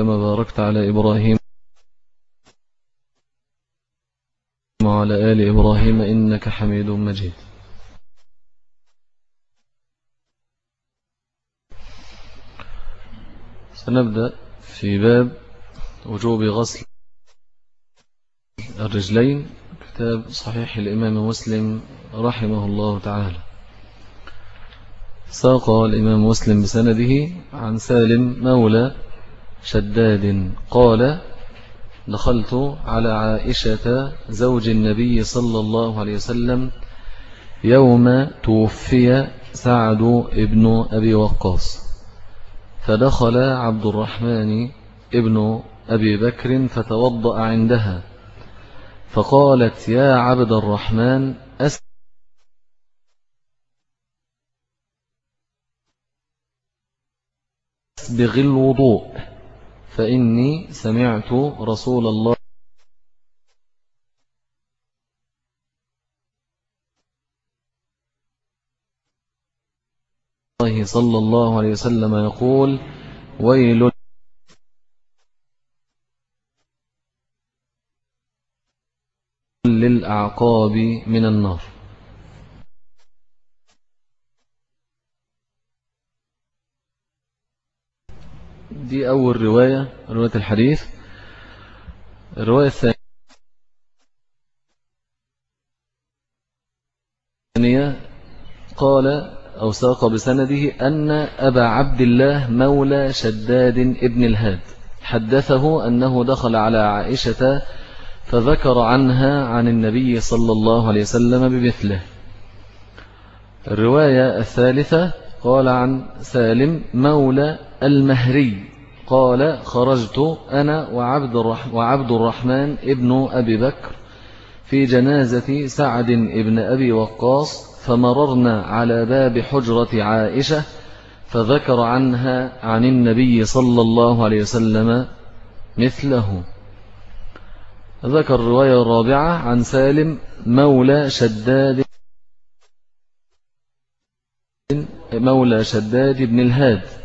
كما باركت على إبراهيم وعلى آل إبراهيم إنك حميد مجيد. سنبدأ في باب وجوب غسل الرجلين. كتاب صحيح الإمام مسلم رحمه الله تعالى. ساق الإمام مسلم بسنده عن سالم مولى شداد قال دخلت على عائشة زوج النبي صلى الله عليه وسلم يوم توفي سعد ابن أبي وقاص فدخل عبد الرحمن ابن أبي بكر فتوضأ عندها فقالت يا عبد الرحمن أسبغ الوضوء. فإني سمعت رسول الله صلى الله عليه وسلم يقول ويل للأعقاب من النار. دي أول رواية رواية الحديث. الرواية الثانية قال أو ساق بسنده أن أبا عبد الله مولى شداد ابن الهاد. حدثه أنه دخل على عائشة فذكر عنها عن النبي صلى الله عليه وسلم بمثله. الرواية الثالثة قال عن سالم مولى المهري. قال خرجت أنا وعبد, الرح وعبد الرحمن ابن أبي بكر في جنازة سعد ابن أبي وقاص فمررنا على باب حجرة عائشة فذكر عنها عن النبي صلى الله عليه وسلم مثله. ذكر الرواية الرابعة عن سالم مولى شداد مولى شداد بن الهاد.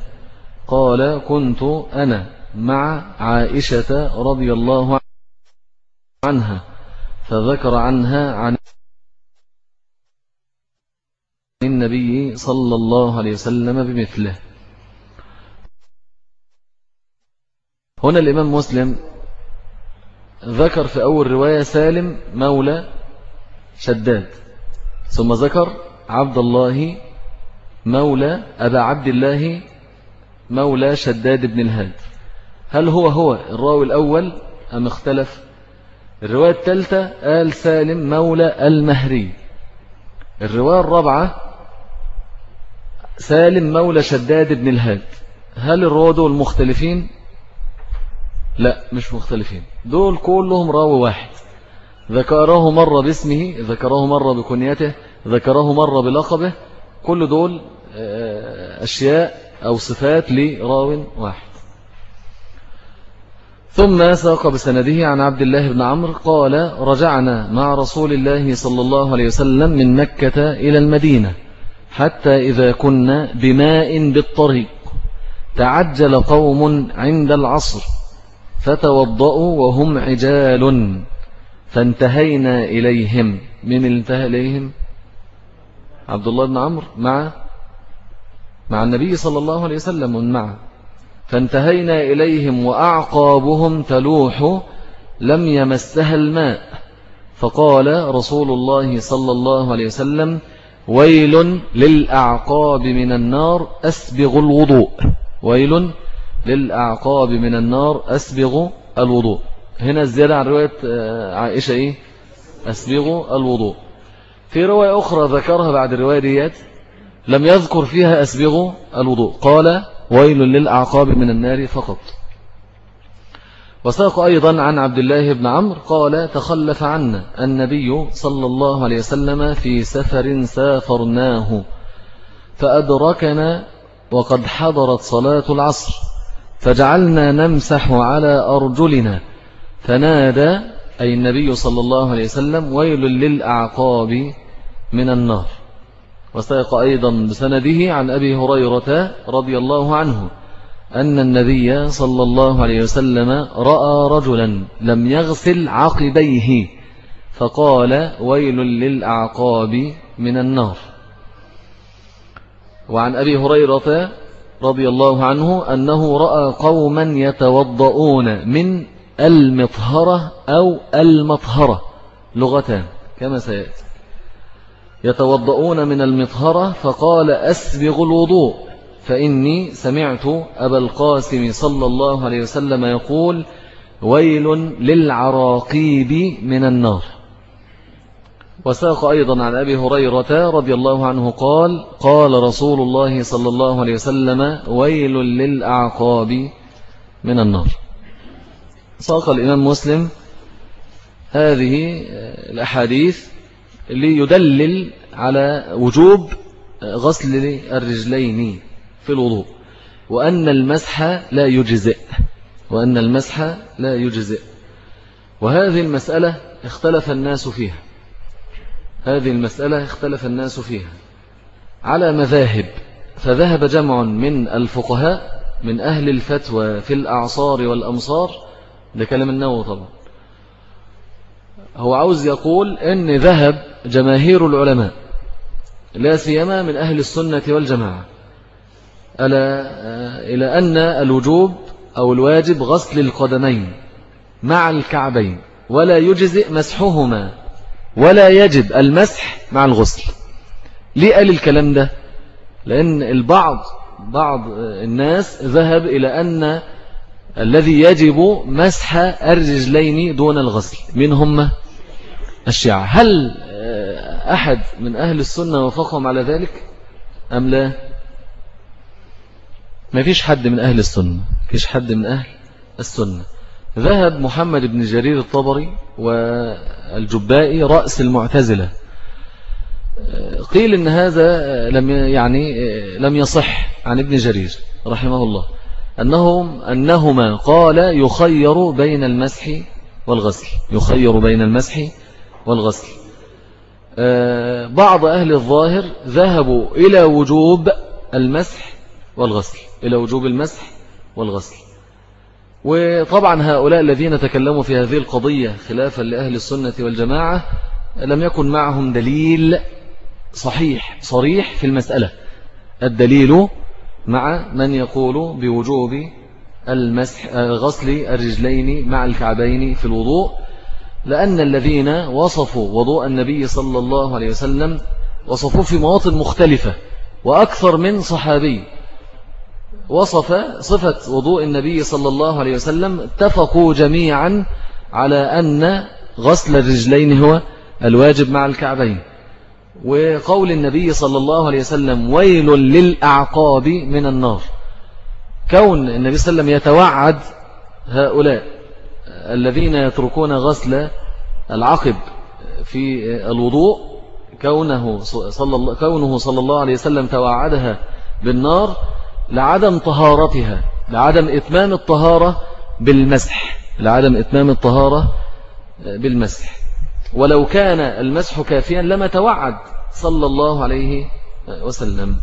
قال كنت أنا مع عائشة رضي الله عنها فذكر عنها عن النبي صلى الله عليه وسلم بمثله. هنا الإمام مسلم ذكر في أول رواية سالم مولى شداد ثم ذكر عبد الله مولى أبا عبد الله مولى شداد بن الهاد. هل هو هو الراوي الأول أم اختلف؟ الرواية الثالثة قال سالم مولى المهري. الرواية الرابعة سالم مولى شداد بن الهاد. هل الرواة دول مختلفين؟ لا مش مختلفين. دول كلهم راوي واحد. ذكره مرة باسمه ذكره مرة بكنيته ذكره مرة بلقبه. كل دول آه، أشياء أو صفات لراو واحد. ثم ساق بسنده عن عبد الله بن عمرو قال رجعنا مع رسول الله صلى الله عليه وسلم من مكة إلى المدينة حتى إذا كنا بماء بالطريق. تعجل قوم عند العصر فتوضأوا وهم عجال. فانتهينا إليهم. من انتهى إليهم؟ عبد الله بن عمرو مع مع النبي صلى الله عليه وسلم معه. فانتهينا إليهم وأعقابهم تلوح لم يمسها الماء. فقال رسول الله صلى الله عليه وسلم ويل للأعقاب من النار أسبغ الوضوء. ويل للأعقاب من النار أسبغ الوضوء. هنا الزيادة عن رواية آه، عائشة إيه؟ أسبغ الوضوء. في رواية أخرى ذكرها بعد الرواية ديات لم يذكر فيها أسبغ الوضوء. قال ويل للأعقاب من النار فقط. وساق أيضا عن عبد الله بن عمرو قال تخلف عنا النبي صلى الله عليه وسلم في سفر سافرناه فأدركنا وقد حضرت صلاة العصر فجعلنا نمسح على أرجلنا فنادى أي النبي صلى الله عليه وسلم ويل للأعقاب من النار. وسيق أيضا بسنده عن أبي هريرة رضي الله عنه أن النبي صلى الله عليه وسلم رأى رجلا لم يغسل عقبيه فقال ويل للأعقاب من النار. وعن أبي هريرة رضي الله عنه أنه رأى قوما يتوضؤون من المطهرة أو المطهرة لغتان كما سيأتي. يتوضؤون من المطهرة فقال أسبغ الوضوء. فإني سمعت أبا القاسم صلى الله عليه وسلم يقول ويل للعراقيب من النار. وساق أيضا عن أبي هريرة رضي الله عنه قال قال رسول الله صلى الله عليه وسلم ويل للأعقاب من النار. ساق الإمام مسلم هذه الأحاديث ليدلل على وجوب غسل الرجلين في الوضوء. وأن المسح لا يجزئ. وأن المسح لا يجزئ. وهذه المسألة اختلف الناس فيها. هذه المسألة اختلف الناس فيها. على مذاهب. فذهب جمع من الفقهاء من أهل الفتوى في الأعصار والأمصار. ده كلام النووي طبعا. هو عاوز يقول أن ذهب جماهير العلماء لا سيما من أهل السنة والجماعة. ألا إلى أن الوجوب أو الواجب غسل القدمين مع الكعبين ولا يجزئ مسحهما ولا يجب المسح مع الغسل. ليه قال الكلام ده؟ لأن البعض بعض الناس ذهب إلى أن الذي يجب مسح الرجلين دون الغسل من هم الشيعة. هل أحد من أهل السنة وفقهم على ذلك؟ أم لا؟ ما فيش حد من أهل السنة فيش حد من أهل السنة. ذهب محمد بن جرير الطبري والجبائي رأس المعتزلة. قيل إن هذا لم يعني لم يصح عن ابن جرير رحمه الله. أنهم أنهما قال يخير بين المسح والغسل يخير بين المسح والغسل. بعض أهل الظاهر ذهبوا إلى وجوب المسح والغسل إلى وجوب المسح والغسل. وطبعا هؤلاء الذين تكلموا في هذه القضية خلافا لأهل السنة والجماعة لم يكن معهم دليل صحيح صريح في المسألة. الدليل مع من يقول بوجوب المسح غسل الرجلين مع الكعبين في الوضوء لأن الذين وصفوا وضوء النبي صلى الله عليه وسلم وصفوه في مواطن مختلفة وأكثر من صحابي. وصف صفة وضوء النبي صلى الله عليه وسلم اتفقوا جميعا على أن غسل الرجلين هو الواجب مع الكعبين. وقول النبي صلى الله عليه وسلم ويل للأعقاب من النار. كون النبي صلى الله عليه وسلم يتوعد هؤلاء. الذين يتركون غسل العقب في الوضوء كونه صلى الله, كونه صلى الله عليه وسلم توعدها بالنار لعدم طهارتها لعدم إتمام الطهارة بالمسح لعدم إتمام الطهارة بالمسح. ولو كان المسح كافيا لما توعد صلى الله عليه وسلم.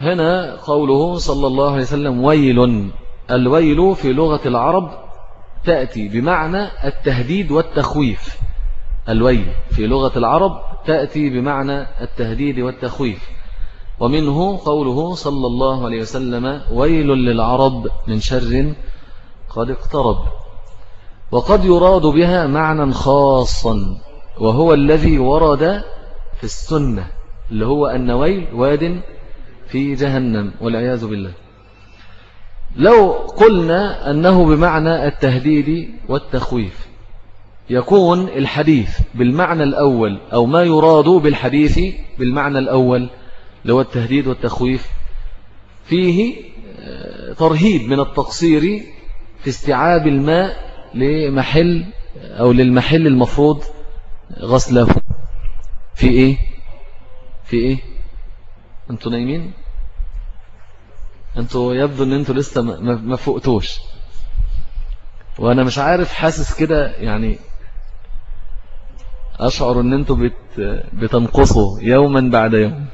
هنا قوله صلى الله عليه وسلم ويل. الويل في لغة العرب تأتي بمعنى التهديد والتخويف. الويل في لغة العرب تأتي بمعنى التهديد والتخويف. ومنه قوله صلى الله عليه وسلم ويل للعرب من شر قد اقترب. وقد يراد بها معنى خاصا وهو الذي ورد في السنة اللي هو النويل واد في جهنم والعياذ بالله. لو قلنا أنه بمعنى التهديد والتخويف يكون الحديث بالمعنى الأول أو ما يراد بالحديث بالمعنى الأول لو التهديد والتخويف فيه آه، ترهيب من التقصير في استيعاب الماء لمحل أو للمحل المفروض غسله. في إيه؟ في إيه؟ أنتوا نايمين؟ أنتوا يبدو أن أنتوا لسه ما فوقتوش. وأنا مش عارف حاسس كده يعني أشعر أن أنتوا بت... بتنقصوا يوما بعد يوم.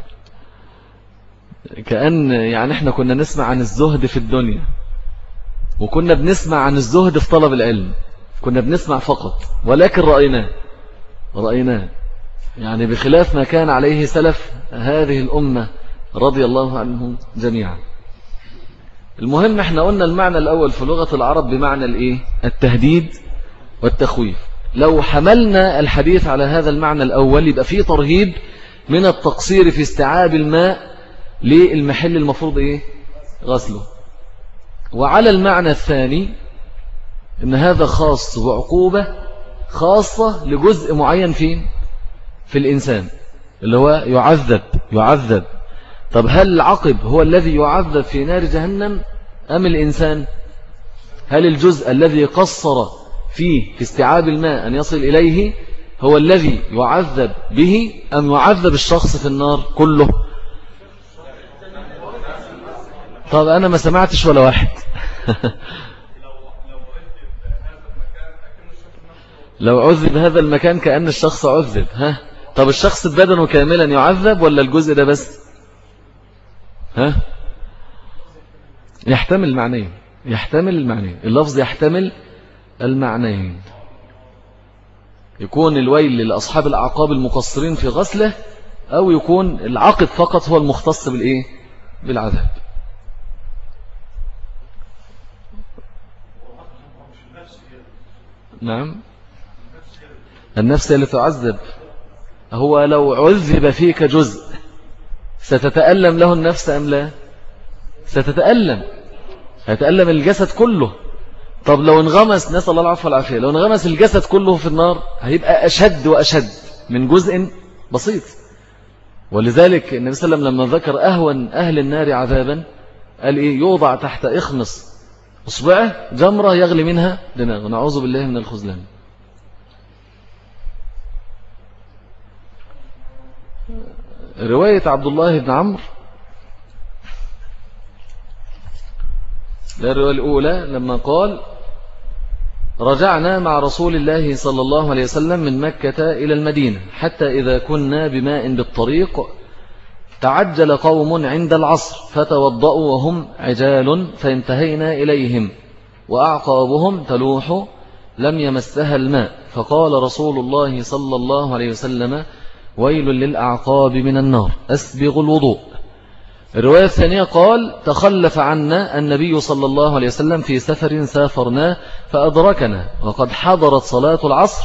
كأن يعني إحنا كنا نسمع عن الزهد في الدنيا وكنا بنسمع عن الزهد في طلب العلم كنا بنسمع فقط ولكن رأيناه رأيناه. يعني بخلاف ما كان عليه سلف هذه الأمة رضي الله عنهم جميعا. المهم إحنا قلنا المعنى الأول في لغة العرب بمعنى الإيه؟ التهديد والتخويف. لو حملنا الحديث على هذا المعنى الأول يبقى فيه ترهيب من التقصير في استيعاب الماء للمحل المفروض إيه؟ غسله. وعلى المعنى الثاني إن هذا خاص بعقوبة خاصة لجزء معين فين؟ في الإنسان اللي هو يعذب يعذب. طب هل العقب هو الذي يعذب في نار جهنم أم الإنسان؟ هل الجزء الذي قصر فيه في استيعاب الماء أن يصل إليه هو الذي يعذب به أم يعذب الشخص في النار كله؟ طب أنا ما سمعتش ولا واحد. لو عذب هذا المكان كأن الشخص عذب ها؟ طب الشخص بدنه كاملا يعذب ولا الجزء ده بس؟ ها؟ يحتمل المعنيين يحتمل المعنيين. اللفظ يحتمل المعنيين. يكون الويل لأصحاب الأعقاب المقصرين في غسله أو يكون العقب فقط هو المختص بالإيه؟ بالعذاب. نعم. النفس التي تعذب. هو لو عذب فيك جزء ستتألم له النفس أم لا؟ ستتألم. هيتألم الجسد كله. طب لو انغمس نسأل الله العفو والعافية لو انغمس الجسد كله في النار هيبقى أشد وأشد من جزء بسيط. ولذلك النبي صلى الله عليه وسلم لما ذكر أهون أهل النار عذابا قال إيه؟ يوضع تحت إخمص أصبعه جمرة يغلي منها دماغ نعوذ بالله من الخزلان. رواية عبد الله بن عمرو. الرواية الأولى لما قال رجعنا مع رسول الله صلى الله عليه وسلم من مكة إلى المدينة حتى إذا كنا بماء بالطريق تعجل قوم عند العصر فتوضأوا وهم عجال فانتهينا إليهم وأعقابهم تلوح لم يمسها الماء. فقال رسول الله صلى الله عليه وسلم ويل للأعقاب من النار أسبغ الوضوء. الرواية الثانية قال تخلف عنا النبي صلى الله عليه وسلم في سفر سافرناه فأدركنا وقد حضرت صلاة العصر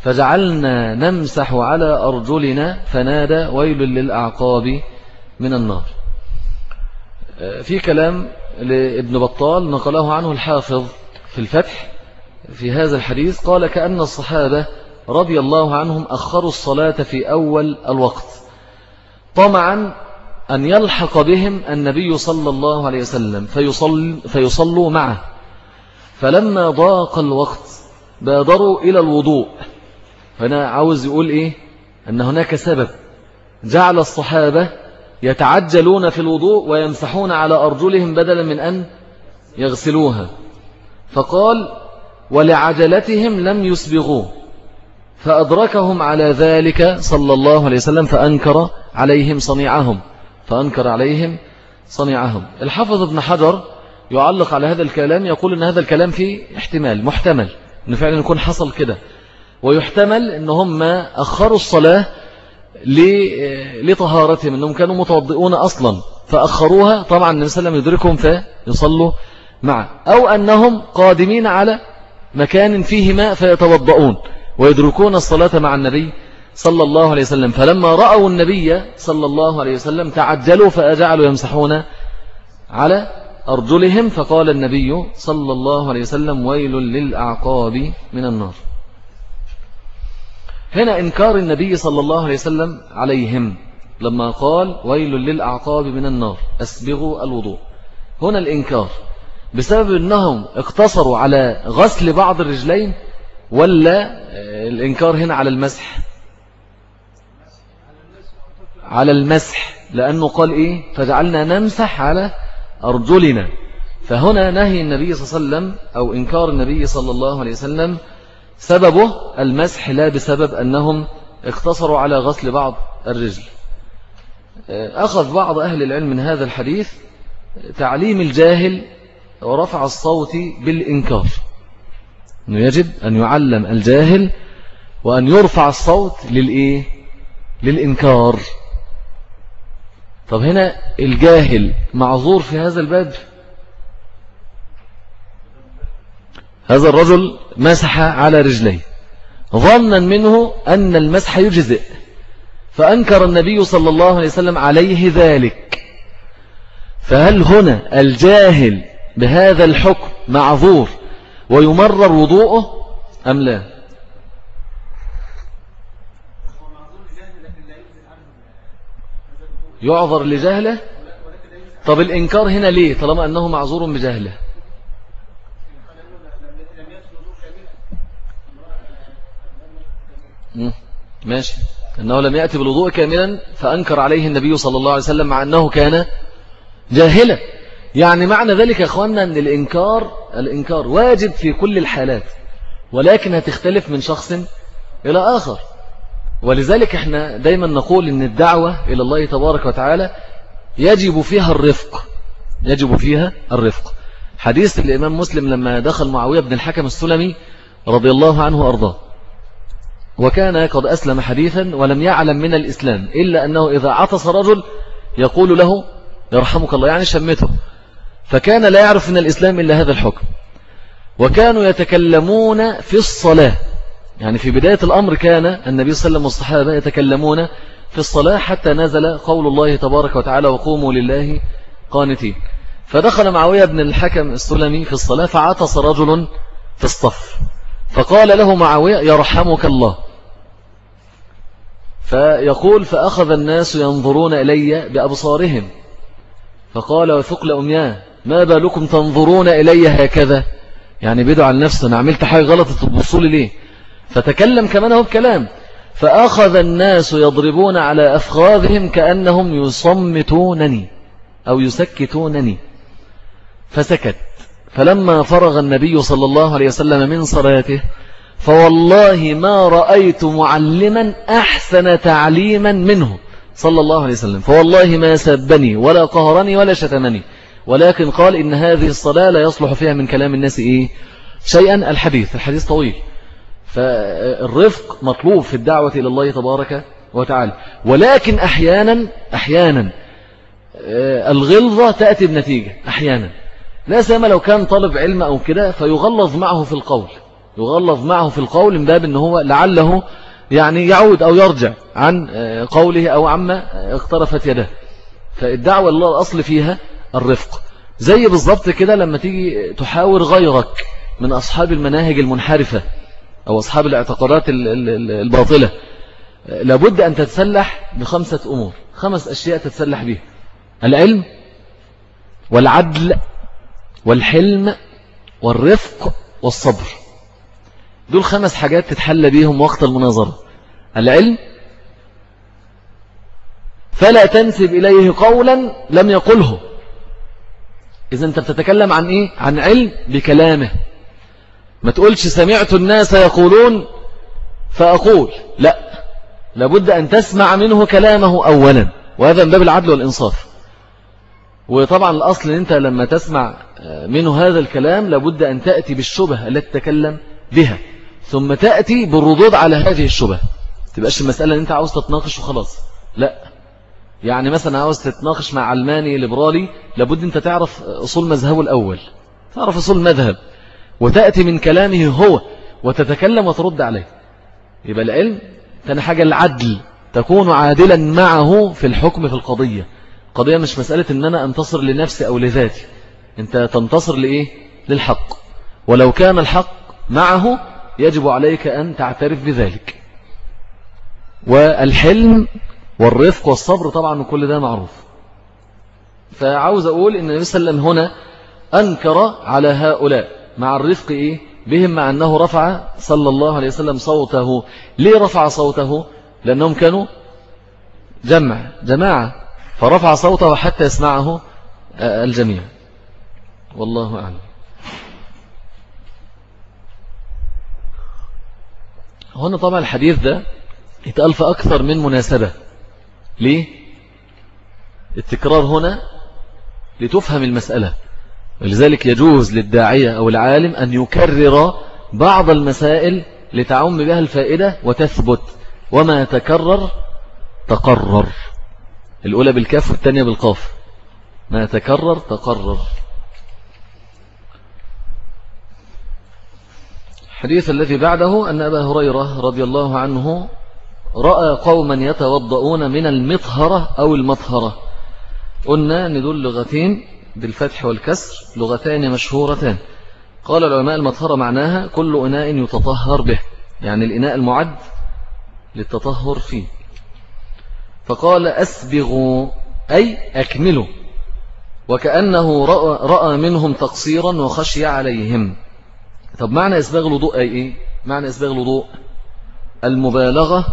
فجعلنا نمسح على أرجلنا فنادى ويل للأعقاب من النار. في كلام لابن بطال نقله عنه الحافظ في الفتح في هذا الحديث قال كأن الصحابة رضي الله عنهم أخروا الصلاة في أول الوقت. طمعا أن يلحق بهم النبي صلى الله عليه وسلم فيصل فيصلوا معه. فلما ضاق الوقت بادروا إلى الوضوء. هنا عاوز يقول إيه؟ أن هناك سبب. جعل الصحابة يتعجلون في الوضوء ويمسحون على أرجلهم بدلا من أن يغسلوها. فقال ولعجلتهم لم يسبغوه. فأدركهم على ذلك صلى الله عليه وسلم فأنكر عليهم صنيعهم فأنكر عليهم صنيعهم. الحافظ ابن حجر يعلق على هذا الكلام يقول أن هذا الكلام فيه احتمال محتمل أنه فعلا يكون حصل كده. ويحتمل أن هم أخروا الصلاة لطهارتهم أنهم كانوا متوضئون أصلا فأخروها طبعا النبي صلى الله عليه وسلم يدركهم فيصلوا معه. أو أنهم قادمين على مكان فيه ماء فيتوضؤون. ويدركون الصلاة مع النبي صلى الله عليه وسلم. فلما رأوا النبي صلى الله عليه وسلم تعجلوا فأجعلوا يمسحون على أرجلهم. فقال النبي صلى الله عليه وسلم ويل للأعقاب من النار. هنا إنكار النبي صلى الله عليه وسلم عليهم لما قال ويل للأعقاب من النار. أسبغوا الوضوء. هنا الإنكار. بسبب أنهم اقتصروا على غسل بعض الرجلين ولا الإنكار هنا على المسح؟ على المسح لأنه قال إيه؟ فجعلنا نمسح على أرجلنا. فهنا نهي النبي صلى الله عليه وسلم أو إنكار النبي صلى الله عليه وسلم سببه المسح لا بسبب أنهم اقتصروا على غسل بعض الرجل. أخذ بعض أهل العلم من هذا الحديث تعليم الجاهل ورفع الصوت بالإنكار. أنه يجب أن يعلم الجاهل وأن يرفع الصوت للإيه؟ للإنكار. طب هنا الجاهل معذور في هذا الباب هذا الرجل مسح على رجليه. ظنا منه أن المسح يجزئ. فأنكر النبي صلى الله عليه وسلم عليه ذلك. فهل هنا الجاهل بهذا الحكم معذور ويمرر وضوءه أم لا؟ يعذر لجهله؟ طب الإنكار هنا ليه طالما أنه معذور بجهله؟ ماشي. أنه لم يأتي بالوضوء كاملا فأنكر عليه النبي صلى الله عليه وسلم مع أنه كان جاهلا. يعني معنى ذلك يا أخواننا أن الإنكار الإنكار واجب في كل الحالات ولكن هتختلف من شخص إلى آخر. ولذلك إحنا دايما نقول أن الدعوة إلى الله تبارك وتعالى يجب فيها الرفق يجب فيها الرفق. حديث الإمام مسلم لما دخل معاوية بن الحكم السلمي رضي الله عنه وأرضاه. وكان قد أسلم حديثا ولم يعلم من الإسلام إلا أنه إذا عطس رجل يقول له يرحمك الله يعني شمته. فكان لا يعرف من الإسلام إلا هذا الحكم. وكانوا يتكلمون في الصلاة. يعني في بداية الأمر كان النبي صلى الله عليه وسلم والصحابة يتكلمون في الصلاة حتى نزل قول الله تبارك وتعالى وقوموا لله قانتين. فدخل معاوية بن الحكم السلمي في الصلاة فعطس رجل في الصف. فقال له معاوية يرحمك الله. فيقول فأخذ الناس ينظرون إلي بأبصارهم. فقال وثقل أمياه ما بالكم تنظرون إلي هكذا؟ يعني بدعوا عن نفسه أنا عملت حاجة غلط تبصوا لي ليه؟ فتكلم كمان هو بكلام. فأخذ الناس يضربون على أفخاذهم كأنهم يصمتونني أو يسكتونني. فسكت. فلما فرغ النبي صلى الله عليه وسلم من صلاته فوالله ما رأيت معلما أحسن تعليما منه صلى الله عليه وسلم. فوالله ما سبني ولا قهرني ولا شتمني. ولكن قال إن هذه الصلاة لا يصلح فيها من كلام الناس إيه؟ شيئا الحديث الحديث طويل. فالرفق مطلوب في الدعوة إلى الله تبارك وتعالى. ولكن أحيانا أحيانا آه، الغلظة تأتي بنتيجة أحيانا. لا سيما لو كان طالب علم أو كده فيغلظ معه في القول. يغلظ معه في القول من باب أنه هو لعله يعني يعود أو يرجع عن آه، قوله أو عما اقترفت يده فالدعوة الله الأصل فيها الرفق. زي بالضبط كده لما تيجي تحاور غيرك من أصحاب المناهج المنحرفة أو أصحاب الاعتقادات الباطلة. لابد أن تتسلح بخمسة أمور. خمس أشياء تتسلح بها العلم والعدل والحلم والرفق والصبر. دول خمس حاجات تتحل بيهم وقت المناظرة. العلم فلا تنسب إليه قولا لم يقله. إذا أنت بتتكلم عن إيه؟ عن علم بكلامه. ما تقولش سمعت الناس يقولون فأقول. لا. لابد أن تسمع منه كلامه أولا. وهذا من باب العدل والإنصاف. وطبعا الأصل أنت لما تسمع منه هذا الكلام لابد أن تأتي بالشبه التي تتكلم بها. ثم تأتي بالردود على هذه الشبه. تبقاش المسألة أن أنت عاوز تتناقش وخلاص. لا. يعني مثلا عاوز تتناقش مع علماني ليبرالي لابد أنت تعرف أصول مذهبه الأول. تعرف أصول مذهب وتأتي من كلامه هو وتتكلم وترد عليه. يبقى العلم تاني حاجة العدل. تكون عادلا معه في الحكم في القضية. قضية مش مسألة أن أنا أنتصر لنفسي أو لذاتي. أنت تنتصر لإيه؟ للحق. ولو كان الحق معه يجب عليك أن تعترف بذلك. والحلم والرفق والصبر طبعا كل ده معروف. فعاوز أقول إن النبي صلى الله عليه وسلم هنا أنكر على هؤلاء. مع الرفق إيه؟ بهم مع أنه رفع صلى الله عليه وسلم صوته. ليه رفع صوته؟ لأنهم كانوا جمع جماعة. فرفع صوته حتى يسمعه الجميع. والله أعلم. هنا طبعا الحديث ده يتقال في أكثر من مناسبة. ليه؟ التكرار هنا لتفهم المسألة. ولذلك يجوز للداعية أو العالم أن يكرر بعض المسائل لتعم بها الفائدة وتثبت. وما تكرر تقرر. الأولى بالكاف والثانية بالقاف. ما تكرر تقرر. الحديث الذي بعده أن أبا هريرة رضي الله عنه رأى قوما يتوضؤون من المطهرة أو المطهرة. قلنا أن دول لغتين بالفتح والكسر لغتان مشهورتان. قال العلماء المطهرة معناها كل إناء يتطهر به يعني الإناء المعد للتطهر فيه. فقال أسبغوا أي أكملوا. وكأنه رأى, رأى منهم تقصيرا وخشي عليهم. طب معنى إسباغ الوضوء أي إيه؟ معنى إسباغ الوضوء المبالغة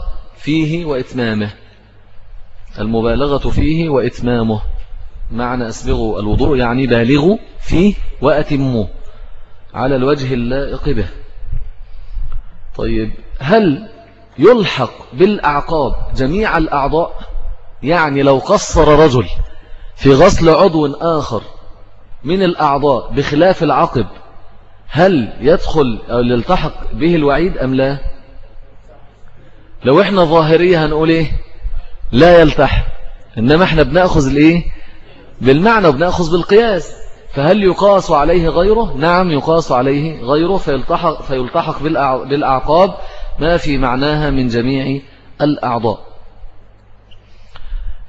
فيه وإتمامه. المبالغة فيه وإتمامه. معنى أسبغوا الوضوء يعني بالغوا فيه وأتموا على الوجه اللائق به. طيب هل يلحق بالأعقاب جميع الأعضاء؟ يعني لو قصر رجل في غسل عضو آخر من الأعضاء بخلاف العقب هل يدخل أو يلتحق به الوعيد أم لا؟ لو إحنا ظاهرية هنقول إيه؟ لا يلتحق. إنما إحنا بنأخذ الإيه؟ بالمعنى وبنأخذ بالقياس. فهل يقاس عليه غيره؟ نعم يقاس عليه غيره فيلتحق, فيلتحق بالأعقاب ما في معناها من جميع الأعضاء.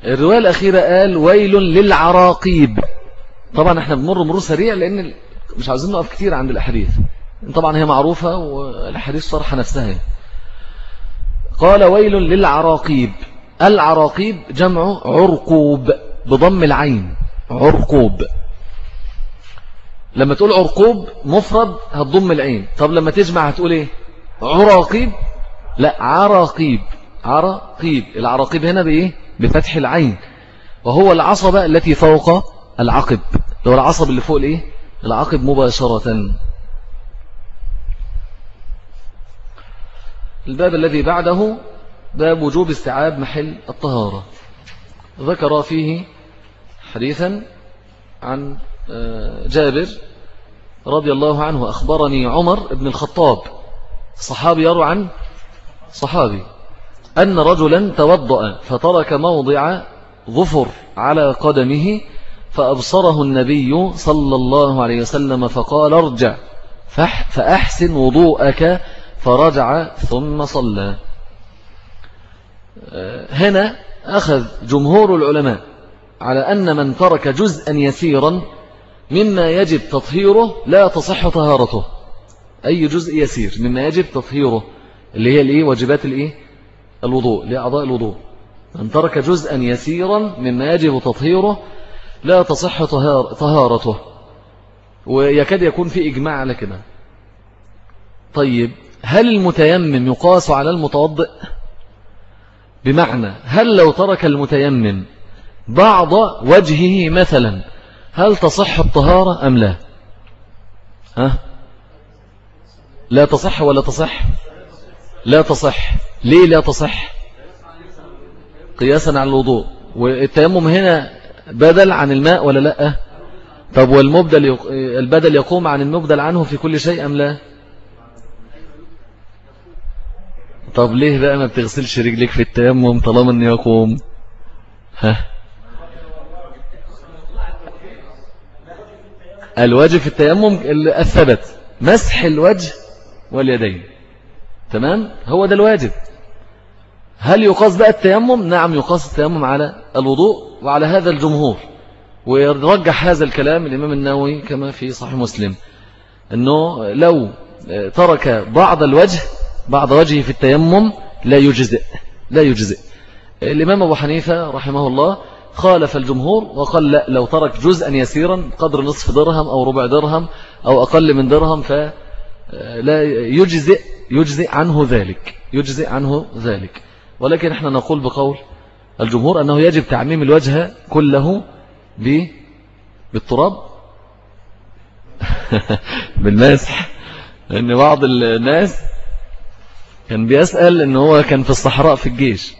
الرواية الأخيرة قال ويل للعراقيب. طبعا إحنا بنمر مرور سريع لأن مش عاوزين نقف كتير عند الأحاديث. طبعا هي معروفة والحديث صرح نفسها قال ويل للعراقيب. العراقيب جمع عرقوب بضم العين. عرقوب. لما تقول عرقوب مفرد هتضم العين. طب لما تجمع هتقول إيه؟ عراقيب. لا عراقيب. عراقيب. العراقيب هنا بإيه؟ بفتح العين. وهو العصبة التي فوق العقب. هو العصب اللي فوق الإيه؟ العقب مباشرة. الباب الذي بعده باب وجوب استيعاب محل الطهارة. ذكر فيه حديثا عن آه، جابر رضي الله عنه أخبرني عمر بن الخطاب صحابي يروى عن صحابي أن رجلا توضأ فترك موضع ظفر على قدمه فأبصره النبي صلى الله عليه وسلم فقال ارجع فأحسن وضوءك فرجع ثم صلى. هنا أخذ جمهور العلماء على أن من ترك جزءا يسيرا مما يجب تطهيره لا تصح طهارته. أي جزء يسير مما يجب تطهيره اللي هي الإيه؟ واجبات الإيه؟ الوضوء لأعضاء الوضوء. من ترك جزءا يسيرا مما يجب تطهيره لا تصح طهارته. ويكاد يكون في إجماع على كده. طيب هل المتيمم يقاس على المتوضئ؟ بمعنى هل لو ترك المتيمم بعض وجهه مثلا هل تصح الطهارة أم لا؟ ها؟ لا تصح ولا تصح؟ لا تصح. ليه لا تصح؟ قياسا على الوضوء. والتيمم هنا بدل عن الماء ولا لأ؟ طب والمبدل البدل يقوم عن المبدل عنه في كل شيء أم لا؟ طب ليه بقى ما بتغسلش رجلك في التيمم طالما انه يقوم؟ ها؟ الواجب في التيمم الثبت. مسح الوجه واليدين. تمام؟ هو ده الواجب. هل يقاس بقى التيمم؟ نعم يقاس التيمم على الوضوء وعلى هذا الجمهور. ويرجح هذا الكلام الإمام النووي كما في صحيح مسلم. أنه لو ترك بعض الوجه بعض وجهه في التيمم لا يجزئ لا يجزئ. الإمام أبو حنيفة رحمه الله خالف الجمهور وقال لا لو ترك جزءا يسيرا قدر نصف درهم أو ربع درهم أو أقل من درهم فلا يجزئ يجزئ عنه ذلك يجزئ عنه ذلك. ولكن إحنا نقول بقول الجمهور أنه يجب تعميم الوجه كله بالتراب. بالمسح. لأن بعض الناس كان بيسأل أنه هو كان في الصحراء في الجيش.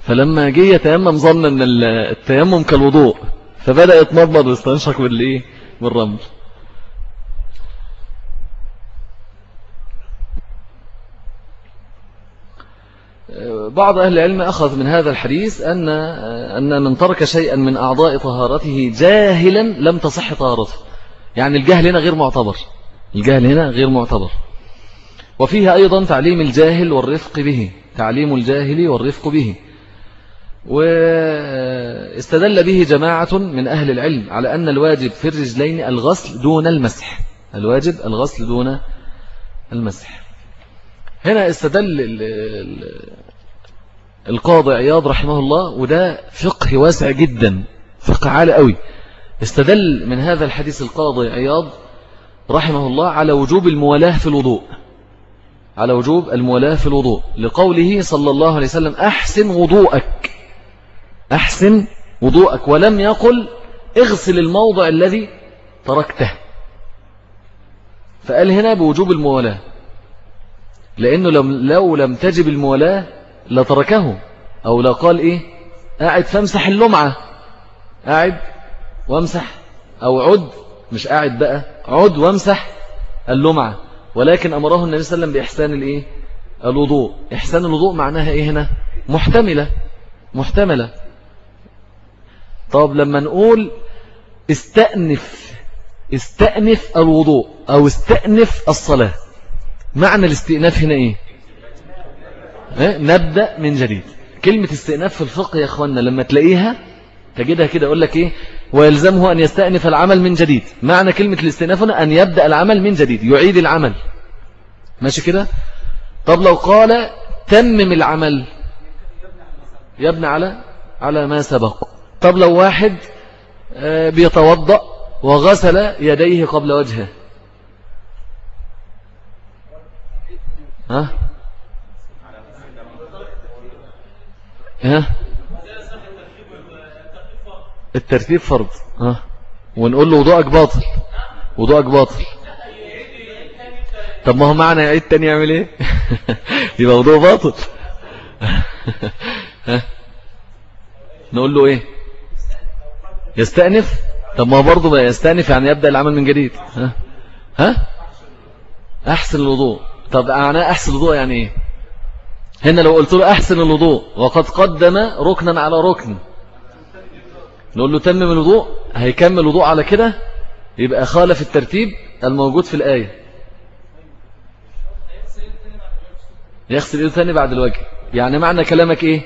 فلما جه يتيمم ظن إن التيمم كالوضوء. فبدأ يتمضمض ويستنشق بالإيه؟ بالرمل. بعض أهل العلم أخذ من هذا الحديث أن أن من ترك شيئا من أعضاء طهارته جاهلا لم تصح طهارته. يعني الجهل هنا غير معتبر. الجهل هنا غير معتبر. وفيها أيضا تعليم الجاهل والرفق به تعليم الجاهل والرفق به. واستدل به جماعة من أهل العلم على أن الواجب في الرجلين الغسل دون المسح. الواجب الغسل دون المسح. هنا استدل القاضي عياض رحمه الله وده فقه واسع جدا فقه عالي قوي. استدل من هذا الحديث القاضي عياض رحمه الله على وجوب الموالاه في الوضوء. على وجوب الموالاه في الوضوء لقوله صلى الله عليه وسلم أحسن وضوءك أحسن وضوءك ولم يقل اغسل الموضع الذي تركته. فقال هنا بوجوب الموالاه لأنه لو لم تجب الموالاه لتركه أو لا قال إيه قاعد فامسح اللمعة قاعد وامسح أو عد مش قاعد بقى عد وامسح اللمعة. ولكن أمره النبي صلى الله عليه وسلم بإحسان الإيه؟ الوضوء. إحسان الوضوء معناها إيه هنا؟ محتملة. محتملة. طب لما نقول استأنف استأنف الوضوء أو استأنف الصلاة معنى الاستئناف هنا إيه؟ نبدأ من جديد. كلمة استئناف في الفقه يا أخوانا لما تلاقيها تجدها كده أقول لك إيه؟ ويلزمه أن يستأنف العمل من جديد. معنى كلمة الاستئناف هنا أن يبدأ العمل من جديد يعيد العمل. ماشي كده؟ طب لو قال تمم العمل يبنى على على ما سبق. طب لو واحد آه، بيتوضأ وغسل يديه قبل وجهه. ها؟ ها؟ الترتيب فرض. ها؟ ونقول له وضوءك باطل. وضوءك باطل. طب ما هو معنى يعيد تاني يعمل إيه؟ يبقى وضوء باطل. ها؟ نقول له إيه؟ يستأنف. طب ما هو برضه بقى يستأنف يعني يبدأ العمل من جديد. ها؟ ها؟ أحسن الوضوء. طب أنا أحسن الوضوء يعني إيه؟ هنا لو قلت له أحسن الوضوء وقد قدم ركنا على ركن. نقول له تمم الوضوء هيكمل الوضوء على كده يبقى خالف الترتيب الموجود في الآية. يغسل ايده ثاني بعد الوجه. يعني معنى كلامك إيه؟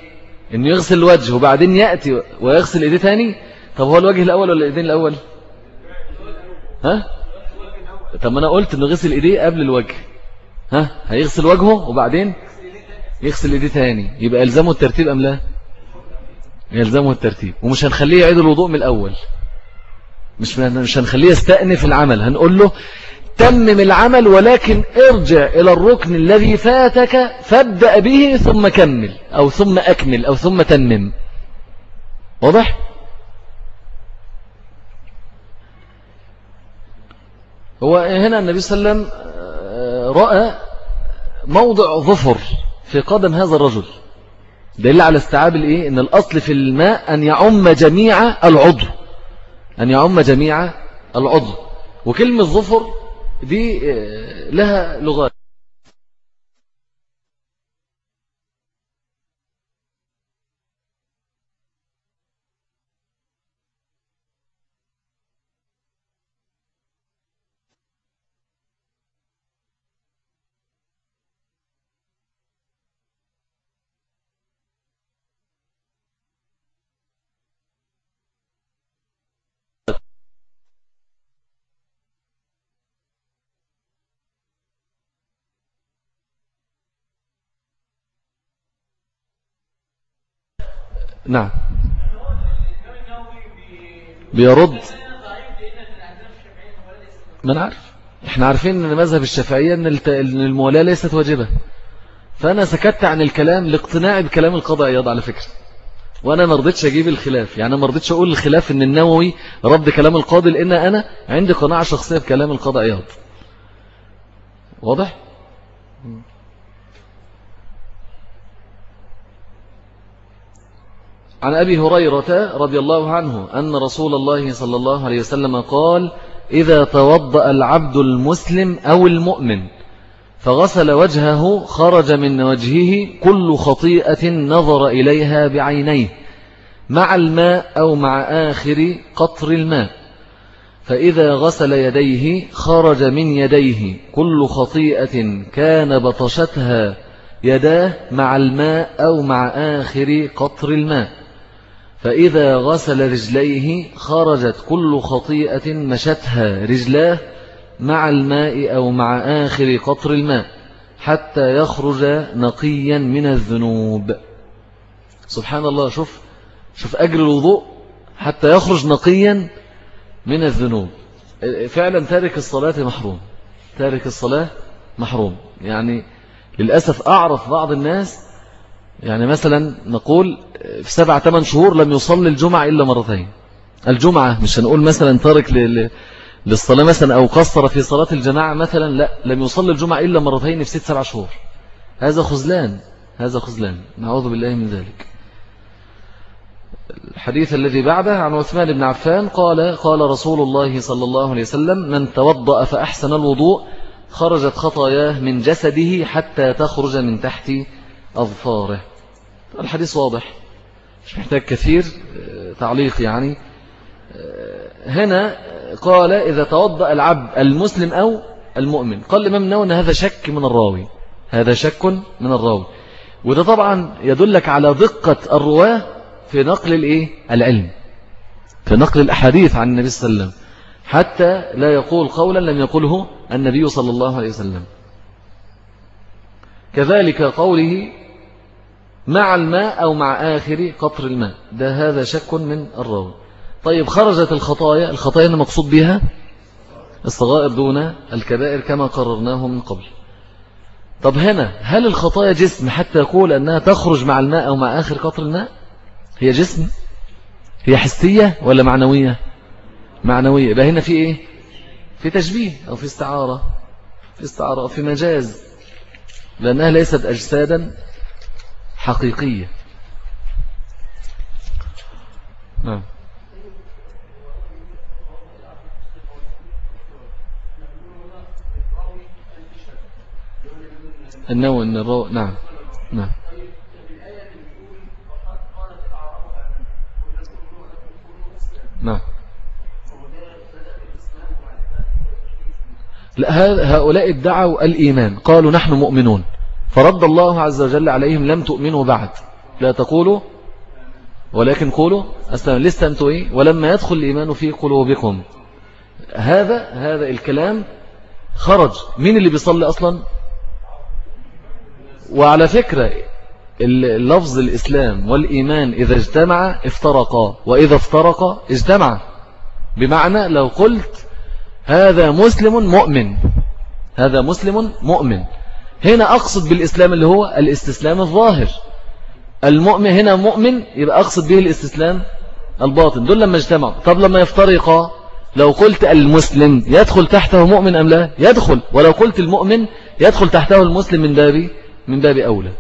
انه يغسل الوجه وبعدين يأتي ويغسل إيديه ثاني طب هو الوجه الأول ولا الإيدين الأول؟ ها؟ طب ما أنا قلت إنه غسل إيديه قبل الوجه. ها؟ هيغسل وجهه وبعدين يغسل إيديه تاني. يبقى يلزمه الترتيب أم لا؟ يلزمه الترتيب. ومش هنخليه يعيد الوضوء من الأول. مش مش هنخليه يستأنف العمل. هنقول له تمم العمل ولكن ارجع إلى الركن الذي فاتك فابدأ به ثم كمل أو ثم أكمل أو ثم تمم. واضح؟ هو هنا النبي صلى الله عليه وسلم آه، رأى موضع ظفر في قدم هذا الرجل. دليل على استيعاب الايه؟ إن الأصل في الماء أن يعم جميع العضو. أن يعم جميع العضو. وكلمة ظفر دي آه، لها لغات. نعم. بيرد. ما نعرف إحنا عارفين إن مذهب الشافعية إن المولاة ليست واجبة. فأنا سكت عن الكلام لاقتناعي بكلام القضاء عياض على فكرة. وأنا ما رضيتش أجيب الخلاف. يعني ما رضيتش أقول الخلاف إن النووي رد كلام القاضي لأن أنا عندي قناعة شخصية بكلام القضاء عياض واضح؟ عن أبي هريرة رضي الله عنه أن رسول الله صلى الله عليه وسلم قال إذا توضأ العبد المسلم أو المؤمن فغسل وجهه خرج من وجهه كل خطيئة نظر إليها بعينيه مع الماء أو مع آخر قطر الماء. فإذا غسل يديه خرج من يديه كل خطيئة كان بطشتها يداه مع الماء أو مع آخر قطر الماء. فإذا غسل رجليه خرجت كل خطيئة مشتها رجلاه مع الماء أو مع آخر قطر الماء حتى يخرج نقيا من الذنوب. سبحان الله شوف شوف أجر الوضوء حتى يخرج نقيا من الذنوب. فعلا تارك الصلاة محروم تارك الصلاة محروم. يعني للأسف أعرف بعض الناس يعني مثلا نقول في سبع ثمان شهور لم يصلي الجمعة إلا مرتين. الجمعة مش هنقول مثلا تارك للصلاة مثلا أو قصر في صلاة الجماعة مثلا لا لم يصلي الجمعة إلا مرتين في ست سبع شهور. هذا خزلان هذا خزلان نعوذ بالله من ذلك. الحديث الذي بعده عن عثمان بن عفان قال قال رسول الله صلى الله عليه وسلم من توضأ فأحسن الوضوء خرجت خطاياه من جسده حتى تخرج من تحت أظفاره. الحديث واضح. مش محتاج كثير آه، تعليق يعني. آه، هنا قال إذا توضأ العبد المسلم أو المؤمن. قال الإمام أن هذا شك من الراوي. هذا شك من الراوي. وده طبعا يدلك على دقة الرواة في نقل الإيه؟ العلم. في نقل الأحاديث عن النبي صلى الله عليه وسلم. حتى لا يقول قولا لم يقله النبي صلى الله عليه وسلم. كذلك قوله مع الماء أو مع آخر قطر الماء. ده هذا شك من الراوي. طيب خرجت الخطايا. الخطايا المقصود بها الصغائر دون الكبائر كما قررناه من قبل. طب هنا هل الخطايا جسم حتى يقول أنها تخرج مع الماء أو مع آخر قطر الماء؟ هي جسم؟ هي حسية ولا معنوية؟ معنوية. يبقى هنا في إيه؟ في تشبيه أو في استعارة. في استعارة أو في مجاز. لأنها ليست أجسادا حقيقية. نعم. النوى أن الرو... نعم نعم. نعم. لا هؤلاء ادعوا الإيمان. قالوا نحن مؤمنون. فرد الله عز وجل عليهم لم تؤمنوا بعد. لا تقولوا ولكن قولوا أستمع لست أنتوا إيه؟ ولما يدخل الإيمان في قلوبكم. هذا هذا الكلام خرج. مين اللي بيصلي أصلا؟ وعلى فكرة اللفظ الإسلام والإيمان إذا اجتمع افترقا. وإذا افترقا اجتمع. بمعنى لو قلت هذا مسلم مؤمن. هذا مسلم مؤمن. هنا أقصد بالإسلام اللي هو الاستسلام الظاهر. المؤمن هنا مؤمن يبقى أقصد به الاستسلام الباطن. دول لما اجتمعوا. طب لما يفترقا لو قلت المسلم يدخل تحته مؤمن أم لا؟ يدخل. ولو قلت المؤمن يدخل تحته المسلم من باب من باب أولى.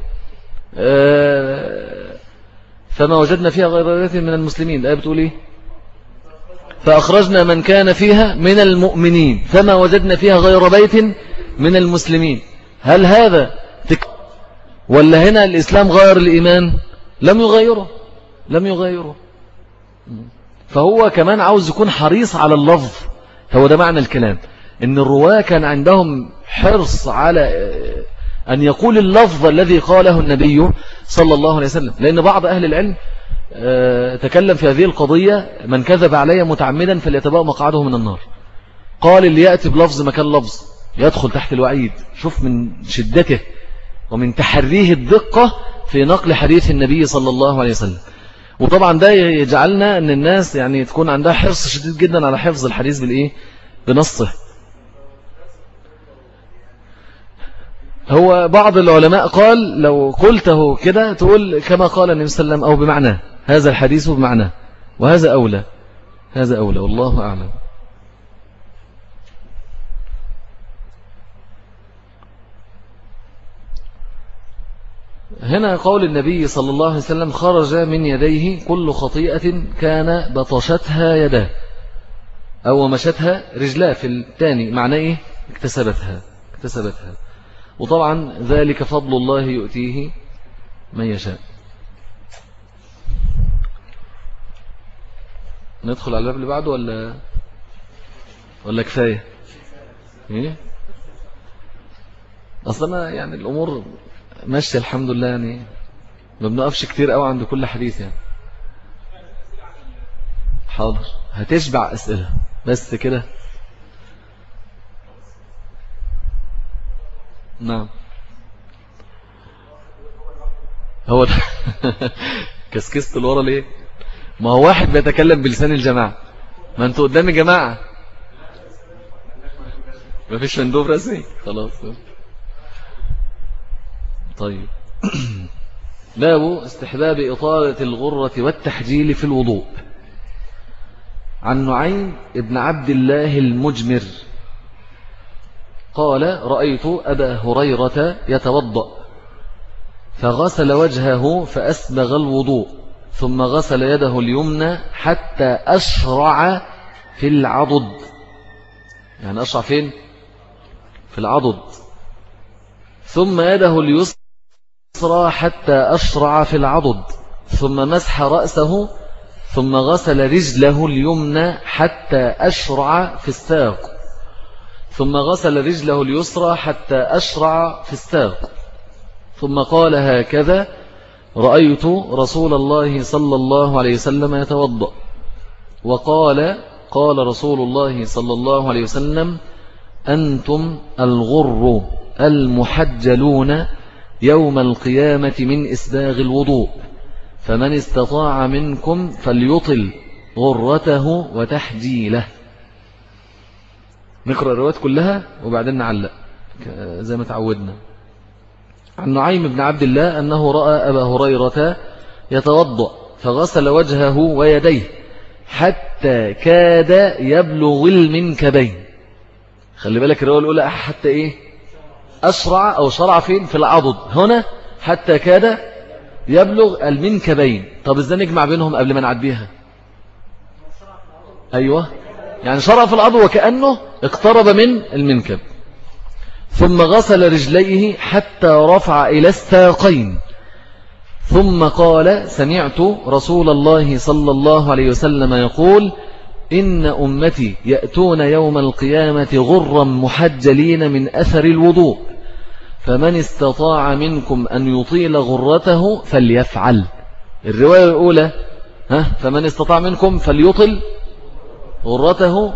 آه، فما وجدنا فيها غير ذات من المسلمين. الآية بتقول إيه؟ فأخرجنا من كان فيها من المؤمنين. فما وجدنا فيها غير بيت من المسلمين. هل هذا تك ولا هنا الإسلام غير الإيمان؟ لم يغيره. لم يغيره. فهو كمان عاوز يكون حريص على اللفظ. هو ده معنى الكلام. إن الرواة كان عندهم حرص على أن يقول اللفظ الذي قاله النبي صلى الله عليه وسلم. لأن بعض أهل العلم آه، تكلم في هذه القضية من كذب علي متعمدا فليتبقى مقعده من النار. قال اللي يأتي بلفظ مكان لفظ. يدخل تحت الوعيد. شوف من شدته ومن تحريه الدقة في نقل حديث النبي صلى الله عليه وسلم. وطبعا ده يجعلنا أن الناس يعني تكون عندها حرص شديد جدا على حفظ الحديث بالإيه؟ بنصه. هو بعض العلماء قال لو قلته كده تقول كما قال النبي صلى الله عليه وسلم أو بمعناه هذا الحديث بمعناه وهذا أولى هذا أولى والله أعلم. هنا قول النبي صلى الله عليه وسلم خرج من يديه كل خطيئة كان بطشتها يداه. أو مشتها رجلاه في الثاني معناه إيه؟ اكتسبتها اكتسبتها. وطبعا ذلك فضل الله يؤتيه من يشاء. ندخل على الباب اللي بعده ولا ولا كفاية؟ إيه؟ أصلا يعني الأمور ماشيه الحمد لله يعني ما بنقفش كتير قوي عند كل حديث يعني. حاضر. هتشبع أسئلة. بس كده. نعم. هو كسكست لورا ليه؟ ما هو واحد بيتكلم بلسان الجماعة. ما أنتوا قدام جماعة ما فيش مندوب رسمي خلاص. طيب. باب استحباب إطالة الغرة والتحجيل في الوضوء. عن نعيم ابن عبد الله المجمر قال رأيت أبا هريرة يتوضأ فغسل وجهه فأسبغ الوضوء ثم غسل يده اليمنى حتى أشرع في العضد. يعني أشرع فين؟ في العضد. ثم يده اليسرى حتى أشرع في العضد ثم مسح رأسه ثم غسل رجله اليمنى حتى أشرع في الساق. ثم غسل رجله اليسرى حتى أشرع في الساق. ثم قال هكذا رأيت رسول الله صلى الله عليه وسلم يتوضأ. وقال قال رسول الله صلى الله عليه وسلم أنتم الغر المحجلون يوم القيامة من إسباغ الوضوء. فمن استطاع منكم فليطل غرته وتحجيله. نقرأ الروايات كلها وبعدين نعلق زي ما تعودنا. عن نعيم بن عبد الله أنه رأى أبا هريرة يتوضأ فغسل وجهه ويديه حتى كاد يبلغ المنكبين. خلي بالك الرواية الأولى حتى إيه؟ أسرع أو شرع فين؟ في العضد. هنا حتى كاد يبلغ المنكبين. طب إزاي نجمع بينهم قبل ما نعديها؟ أيوة. يعني شرع في العضد وكأنه اقترب من المنكب. ثم غسل رجليه حتى رفع إلى الساقين. ثم قال سمعت رسول الله صلى الله عليه وسلم يقول إن أمتي يأتون يوم القيامة غرا محجلين من أثر الوضوء. فمن استطاع منكم أن يطيل غرته فليفعل. الرواية الأولى ها فمن استطاع منكم فليطل غرته.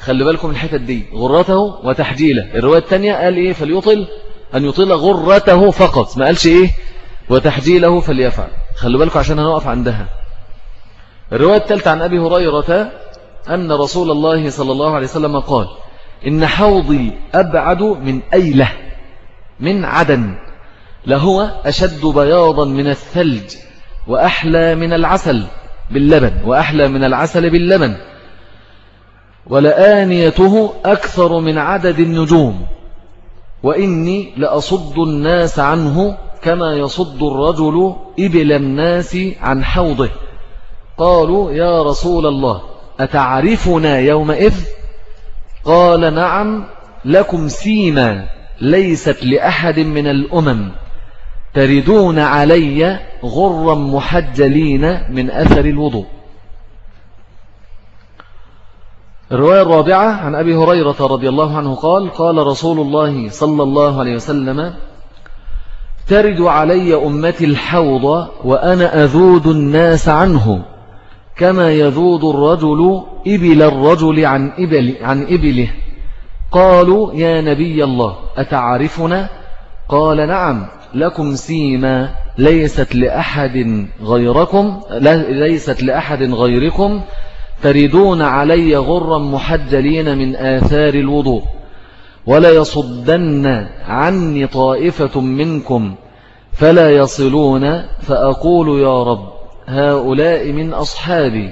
خلي بالكم الحتة دي غرته وتحجيله. الرواية الثانية قال إيه؟ فليطل. أن يطيل غرته فقط. ما قالش إيه؟ وتحجيله فليفعل. خلي بالكم عشان هنقف عندها. الرواية الثالثة عن أبي هريرة أن رسول الله صلى الله عليه وسلم قال إن حوضي أبعد من أيلة. من عدن لهو أشد بياضا من الثلج وأحلى من العسل باللبن وأحلى من العسل باللبن. ولآنيته أكثر من عدد النجوم. وإني لأصد الناس عنه كما يصد الرجل إبل الناس عن حوضه. قالوا يا رسول الله أتعرفنا يومئذ؟ قال نعم لكم سيما. ليست لأحد من الأمم تردون علي غرا محجلين من أثر الوضوء. الرواية الرابعة عن أبي هريرة رضي الله عنه قال قال رسول الله صلى الله عليه وسلم ترد علي أمتي الحوض وأنا أذود الناس عنه كما يذود الرجل إبل الرجل عن, إبل عن إبله. قالوا يا نبي الله أتعرفنا؟ قال نعم لكم سيما ليست لأحد غيركم ليست لأحد غيركم تردون علي غرا محجلين من آثار الوضوء ولا يصدن عني طائفة منكم فلا يصلون فأقول يا رب هؤلاء من أصحابي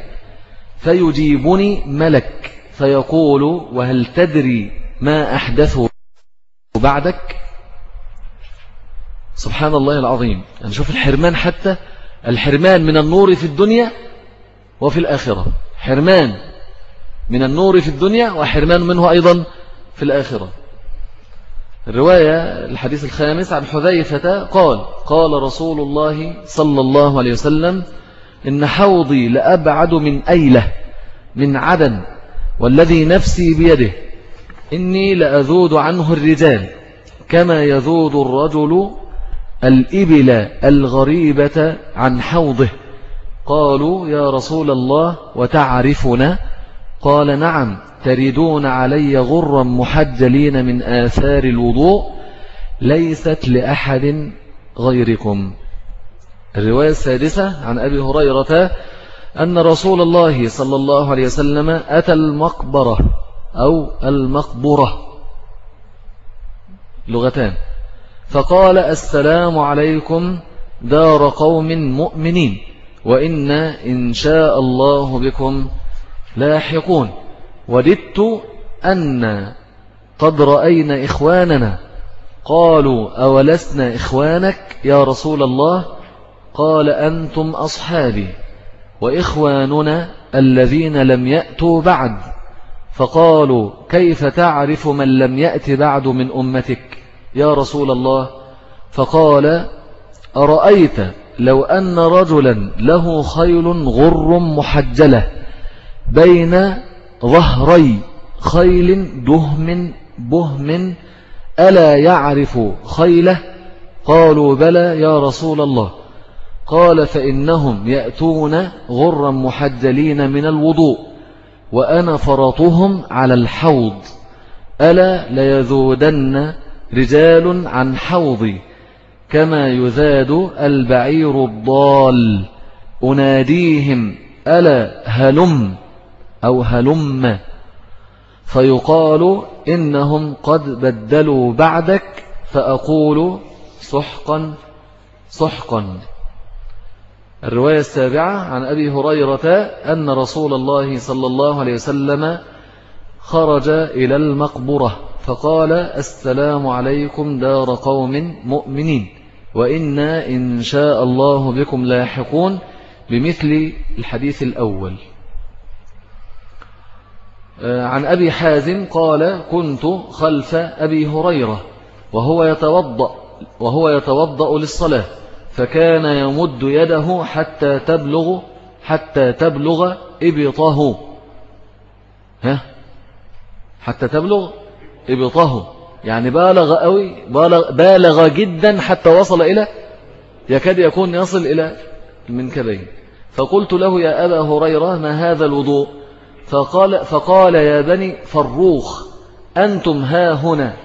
فيجيبني ملك فيقول وهل تدري ما أحدثوا بعدك؟ سبحان الله العظيم. يعني شوف الحرمان حتى الحرمان من النور في الدنيا وفي الآخرة. حرمان من النور في الدنيا وحرمان منه أيضا في الآخرة. الرواية الحديث الخامس عن حذيفة قال قال رسول الله صلى الله عليه وسلم إن حوضي لأبعد من أيلة من عدن والذي نفسي بيده. إني لأذود عنه الرجال كما يذود الرجل الإبل الغريبة عن حوضه. قالوا يا رسول الله وتعرفنا؟ قال نعم تردون علي غرا محجلين من آثار الوضوء ليست لأحد غيركم. الرواية السادسة عن أبي هريرة أن رسول الله صلى الله عليه وسلم أتى المقبرة أو المقبرة. لغتان. فقال السلام عليكم دار قوم مؤمنين وإنا إن شاء الله بكم لاحقون. وددت أن قد رأينا إخواننا. قالوا أولسنا إخوانك يا رسول الله؟ قال أنتم أصحابي وإخواننا الذين لم يأتوا بعد. فقالوا كيف تعرف من لم يأت بعد من أمتك؟ يا رسول الله. فقال أرأيت لو أن رجلا له خيل غر محجلة بين ظهري خيل دهم بهم ألا يعرف خيله؟ قالوا بلى يا رسول الله. قال فإنهم يأتون غرا محجلين من الوضوء. وأنا فرطهم على الحوض. ألا ليذودن رجال عن حوضي كما يزاد البعير الضال. أناديهم ألا هلم؟ أو هلم؟ فيقال إنهم قد بدلوا بعدك فأقول سحقا سحقا الرواية السابعة عن أبي هريرة أن رسول الله صلى الله عليه وسلم خرج إلى المقبرة فقال السلام عليكم دار قوم مؤمنين وإنا إن شاء الله بكم لاحقون بمثل الحديث الأول. آه، عن أبي حازم قال كنت خلف أبي هريرة وهو يتوضأ وهو يتوضأ للصلاة. فكان يمد يده حتى تبلغ حتى تبلغ إبطه. ها؟ حتى تبلغ إبطه. يعني بالغ قوي بالغ, بالغ جدا حتى وصل إلى يكاد يكون يصل إلى المنكبين. فقلت له يا أبا هريرة ما هذا الوضوء؟ فقال, فقال يا بني فروخ أنتم ها هنا.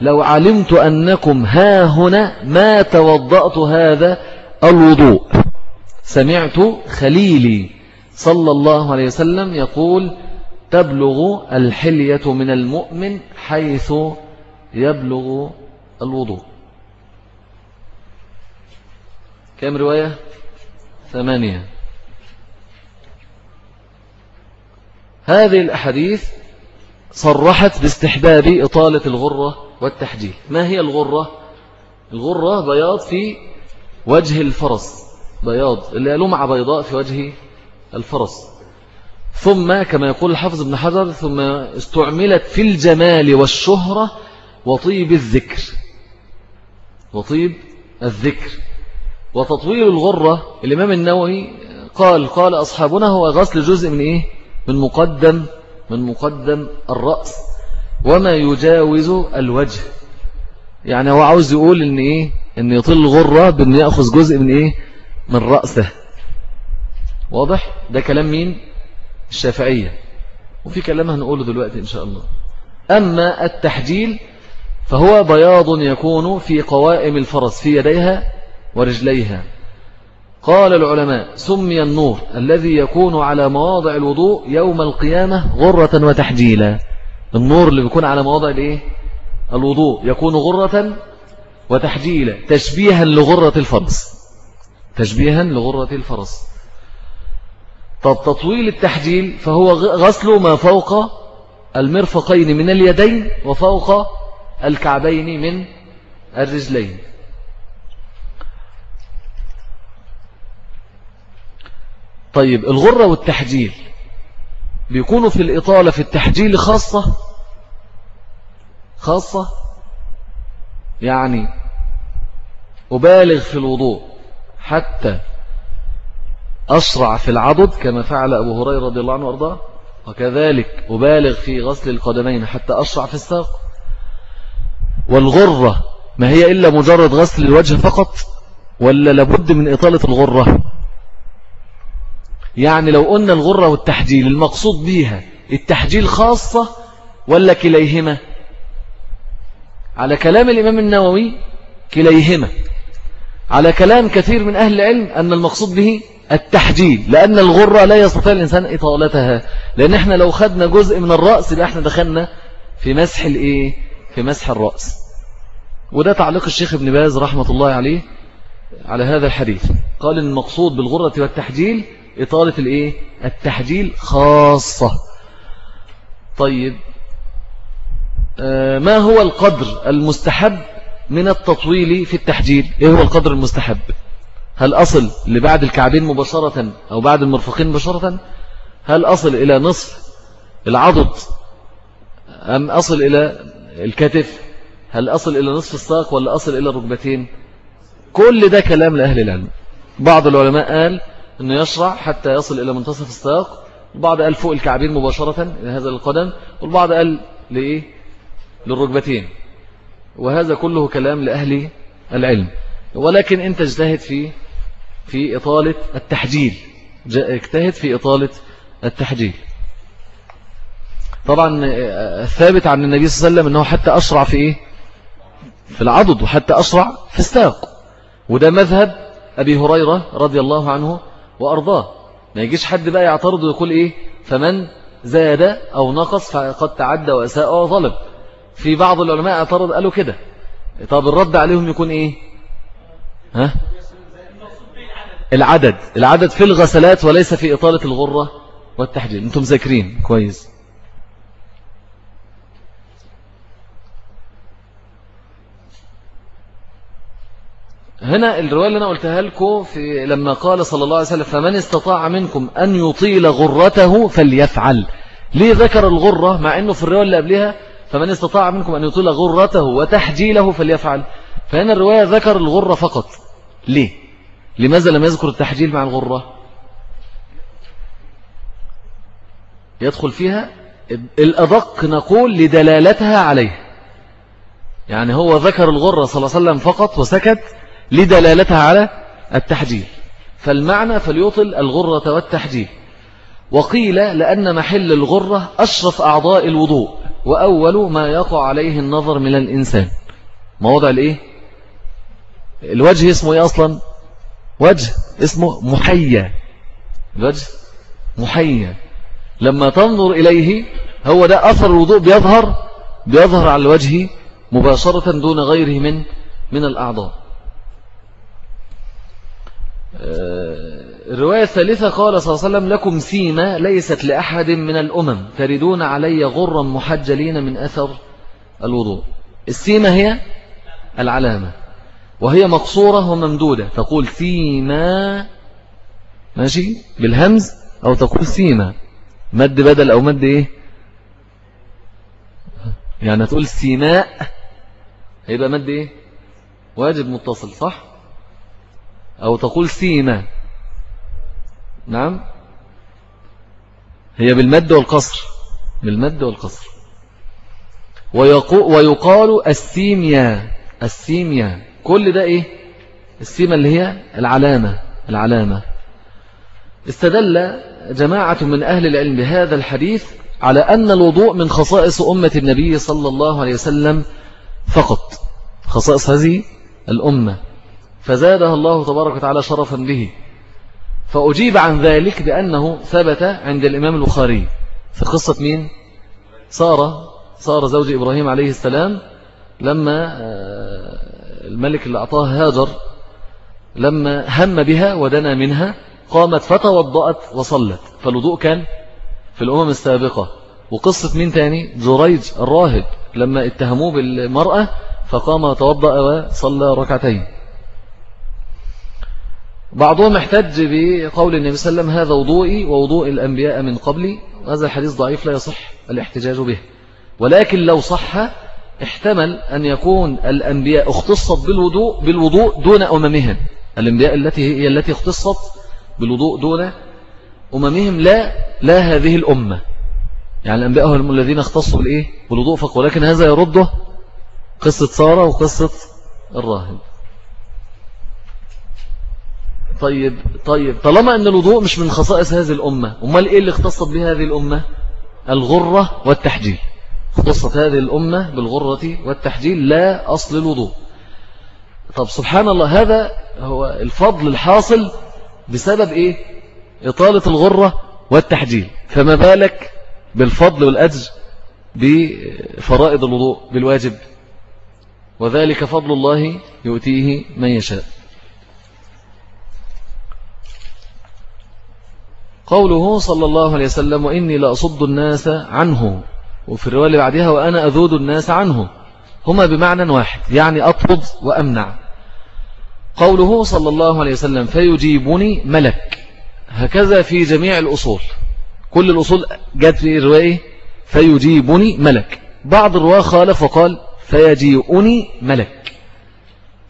لو علمت أنكم ها هنا ما توضأت هذا الوضوء. سمعت خليلي صلى الله عليه وسلم يقول تبلغ الحلية من المؤمن حيث يبلغ الوضوء. كم رواية؟ ثمانية. هذه الأحاديث صرحت باستحباب إطالة الغرة والتحجيل. ما هي الغرة؟ الغرة بياض في وجه الفرس. بياض. اللي لمعة بيضاء في وجه الفرس. ثم كما يقول الحافظ ابن حجر ثم استعملت في الجمال والشهرة وطيب الذكر. وطيب الذكر. وتطويل الغرة الإمام النووي قال قال أصحابنا هو غسل جزء من إيه؟ من مقدم من مقدم الرأس وما يجاوز الوجه. يعني هو عاوز يقول إن إيه؟ إن يطل الغرة بإن يأخذ جزء من إيه؟ من رأسه. واضح؟ ده كلام مين؟ الشافعية. وفي كلام هنقوله دلوقتي إن شاء الله. أما التحجيل فهو بياض يكون في قوائم الفرس في يديها ورجليها. قال العلماء سمي النور الذي يكون على مواضع الوضوء يوم القيامة غرة وتحجيلا. النور اللي بيكون على مواضع الايه؟ الوضوء يكون غرة وتحجيلا. تشبيها لغرة الفرس. تشبيها لغرة الفرس. طب تطويل التحجيل فهو غسل ما فوق المرفقين من اليدين وفوق الكعبين من الرجلين. طيب الغرة والتحجيل. بيكونوا في الإطالة في التحجيل خاصة؟ خاصة؟ يعني أبالغ في الوضوء حتى أسرع في العضد كما فعل أبو هريرة رضي الله عنه وأرضاه وكذلك أبالغ في غسل القدمين حتى أسرع في الساق. والغرة ما هي إلا مجرد غسل الوجه فقط ولا لابد من إطالة الغرة؟ يعني لو قلنا الغرة والتحجيل المقصود بيها التحجيل خاصة ولا كليهما؟ على كلام الإمام النووي كليهما. على كلام كثير من أهل العلم أن المقصود به التحجيل لأن الغرة لا يستطيع الإنسان إطالتها. لأن إحنا لو خدنا جزء من الرأس يبقى إحنا دخلنا في مسح الإيه؟ في مسح الرأس. وده تعليق الشيخ ابن باز رحمة الله عليه على هذا الحديث. قال المقصود بالغرة والتحجيل إطالة الإيه؟ التحجيل خاصة. طيب آه، ما هو القدر المستحب من التطويل في التحجيل؟ إيه هو القدر المستحب؟ هل أصل لبعد الكعبين مباشرة أو بعد المرفقين مباشرة؟ هل أصل إلى نصف العضد أم أصل إلى الكتف؟ هل أصل إلى نصف الساق ولا أصل إلى الركبتين كل ده كلام لأهل العلم. بعض العلماء قال أنه يشرع حتى يصل إلى منتصف الساق البعض قال فوق الكعبين مباشرة إلى هذا القدم والبعض قال لإيه؟ للركبتين. وهذا كله كلام لأهل العلم. ولكن أنت اجتهد في في إطالة التحجيل. اجتهد في إطالة التحجيل. طبعا الثابت عن النبي صلى الله عليه وسلم أنه حتى أشرع في إيه؟ في العضد وحتى أشرع في الساق. وده مذهب أبي هريرة رضي الله عنه وأرضاه. ما يجيش حد بقى يعترض ويقول إيه؟ فمن زاد أو نقص فقد تعدى وأساء وظلم. في بعض العلماء اعترض قالوا كده. طب الرد عليهم يكون إيه؟ ها؟ العدد. العدد في الغسلات وليس في إطالة الغرة والتحجيل أنتم ذاكرين. كويس. هنا الرواية اللي أنا قلتها لكم في لما قال صلى الله عليه وسلم فمن استطاع منكم أن يطيل غرته فليفعل. ليه ذكر الغرة مع أنه في الرواية اللي قبلها فمن استطاع منكم أن يطيل غرته وتحجيله فليفعل. فهنا الرواية ذكر الغرة فقط. ليه؟ لماذا لم يذكر التحجيل مع الغرة؟ يدخل فيها الأدق نقول لدلالتها عليه. يعني هو ذكر الغرة صلى الله عليه وسلم فقط وسكت لدلالتها على التحجيل. فالمعنى فليطل الغرة والتحجيل. وقيل لأن محل الغرة أشرف أعضاء الوضوء وأول ما يقع عليه النظر من الإنسان. موضع الإيه؟ الوجه اسمه إيه أصلا؟ وجه اسمه محيا. الوجه محيا. لما تنظر إليه هو ده أثر الوضوء بيظهر بيظهر على الوجه مباشرة دون غيره من من الأعضاء. الرواية الثالثة قال صلى الله عليه وسلم لكم سيمة ليست لأحد من الأمم تردون علي غرا محجلين من أثر الوضوء. السيمة هي العلامة وهي مقصورة وممدودة. تقول سيما ماشي بالهمز أو تقول سيما. مد بدل أو مد إيه؟ يعني تقول سيماء هيبقى مد إيه؟ واجب متصل صح؟ أو تقول سيما. نعم. هي بالمد والقصر. بالمد والقصر. ويقال السيميا. السيميا. كل ده إيه؟ السيمة اللي هي العلامة. العلامة. استدل جماعة من أهل العلم بهذا الحديث على أن الوضوء من خصائص أمة النبي صلى الله عليه وسلم فقط. خصائص هذه الأمة. فزادها الله تبارك وتعالى شرفا به. فأجيب عن ذلك بأنه ثبت عند الإمام البخاري. في قصة مين؟ سارة. سارة زوج إبراهيم عليه السلام. لما آه، الملك اللي أعطاه هاجر لما هم بها ودنا منها قامت فتوضأت وصلت. فالوضوء كان في الأمم السابقة. وقصة مين تاني؟ جريج الراهب. لما اتهموه بالمرأة فقام وتوضأ وصلى ركعتين. بعضهم احتج بقول النبي صلى الله عليه وسلم هذا وضوئي ووضوء الأنبياء من قبلي. هذا الحديث ضعيف لا يصح الاحتجاج به. ولكن لو صح احتمل أن يكون الأنبياء اختصت بالوضوء, بالوضوء دون أممهم. الأنبياء التي هي التي اختصت بالوضوء دون أممهم لا لا هذه الأمة. يعني الأنبياء هم الذين اختصوا بالإيه؟ بالوضوء فقط. ولكن هذا يرده قصة سارة وقصة الراهب. طيب طيب طالما أن الوضوء مش من خصائص هذه الأمة أمال إيه اللي اختصت به هذه الأمة؟ الغرة والتحجيل. اختصت هذه الأمة بالغرة والتحجيل لا أصل الوضوء. طب سبحان الله هذا هو الفضل الحاصل بسبب إيه؟ إطالة الغرة والتحجيل. فما بالك بالفضل والأجر بفرائض الوضوء بالواجب؟ وذلك فضل الله يؤتيه من يشاء. قوله صلى الله عليه وسلم وإني لأصد الناس عنه. وفي الرواية اللي بعدها وأنا أذود الناس عنه. هما بمعنى واحد يعني أطرد وأمنع. قوله صلى الله عليه وسلم فيجيبني ملك. هكذا في جميع الأصول. كل الأصول جاءت في الرواية فيجيبني ملك. بعض الرواة خالف وقال فيجيئني ملك.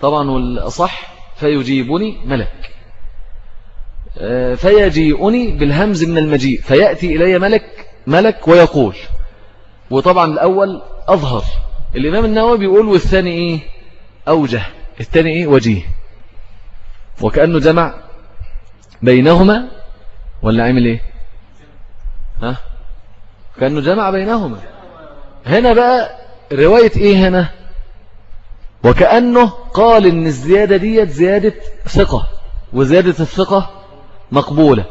طبعا والأصح فيجيبني ملك. فيجيئني بالهمز من المجيء فيأتي إلي ملك ملك ويقول وطبعا الأول أظهر الإمام النووي بيقول والثاني إيه؟ أوجه الثاني إيه؟ وجيه. وكأنه جمع بينهما ولا عمل إيه؟ ها؟ كأنه جمع بينهما. هنا بقى رواية إيه هنا؟ وكأنه قال إن الزيادة دي زيادة ثقة وزيادة الثقة مقبولة.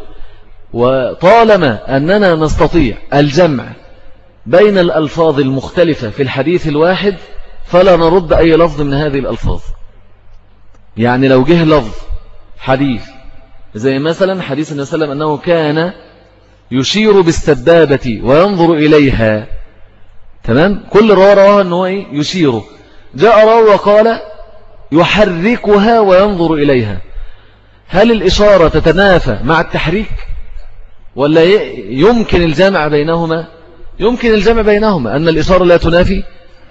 وطالما أننا نستطيع الجمع بين الألفاظ المختلفة في الحديث الواحد فلا نرد أي لفظ من هذه الألفاظ. يعني لو جه لفظ حديث زي مثلا حديث النبي صلى الله عليه وسلم أنه كان يشير بالسبابة وينظر إليها. تمام؟ كل رواه رواه أنه إيه؟ يشير جاء رواه وقال يحركها وينظر إليها. هل الإشارة تتنافى مع التحريك؟ ولا يمكن الجمع بينهما؟ يمكن الجمع بينهما أن الإشارة لا تنافي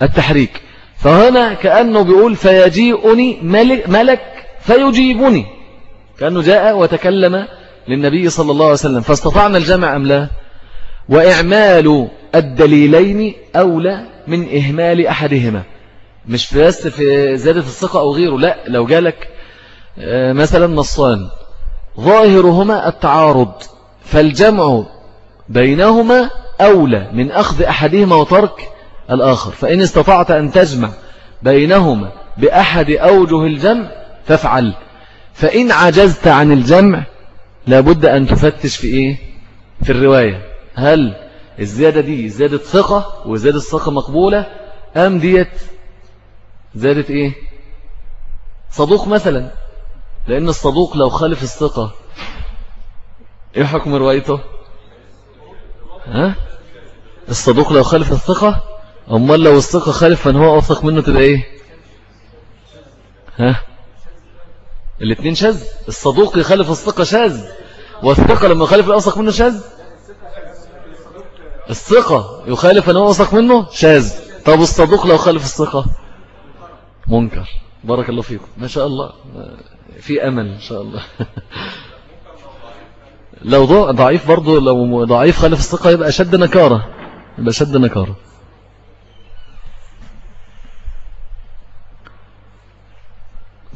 التحريك. فهنا كأنه بيقول فيجيئني ملك, فيجيبني. كأنه جاء وتكلم للنبي صلى الله عليه وسلم. فاستطعنا الجمع أم لا؟ وإعمال الدليلين أولى من إهمال أحدهما. مش بس في زيادة الثقة أو غيره لا لو جالك مثلا نصان. ظاهرهما التعارض فالجمع بينهما أولى من أخذ أحدهما وترك الآخر. فإن استطعت أن تجمع بينهما بأحد أوجه الجمع فافعل. فإن عجزت عن الجمع لابد أن تفتش في إيه؟ في الرواية. هل الزيادة دي زيادة ثقة وزيادة الثقة مقبولة؟ أم ديت زيادة إيه؟ صدوق مثلا. لأن الصدوق لو خالف الثقة إيه حكم روايته؟ ها؟ الصدوق لو خالف الثقة أمال لو الثقة خالف فإن هو أوثق منه تبقى إيه؟ ها؟ الاثنين شاذ. الصدوق يخالف الثقة شاذ. والثقة لما يخالف الأوثق منه شاذ؟ الثقة يخالف أن هو أوثق منه شاذ. طب الصدوق لو خالف الثقة؟ منكر. بارك الله فيكم. ما شاء الله. في أمل إن شاء الله. لو ضعيف برضه لو ضعيف خالف الثقة يبقى شد نكارة. يبقى شد نكارة.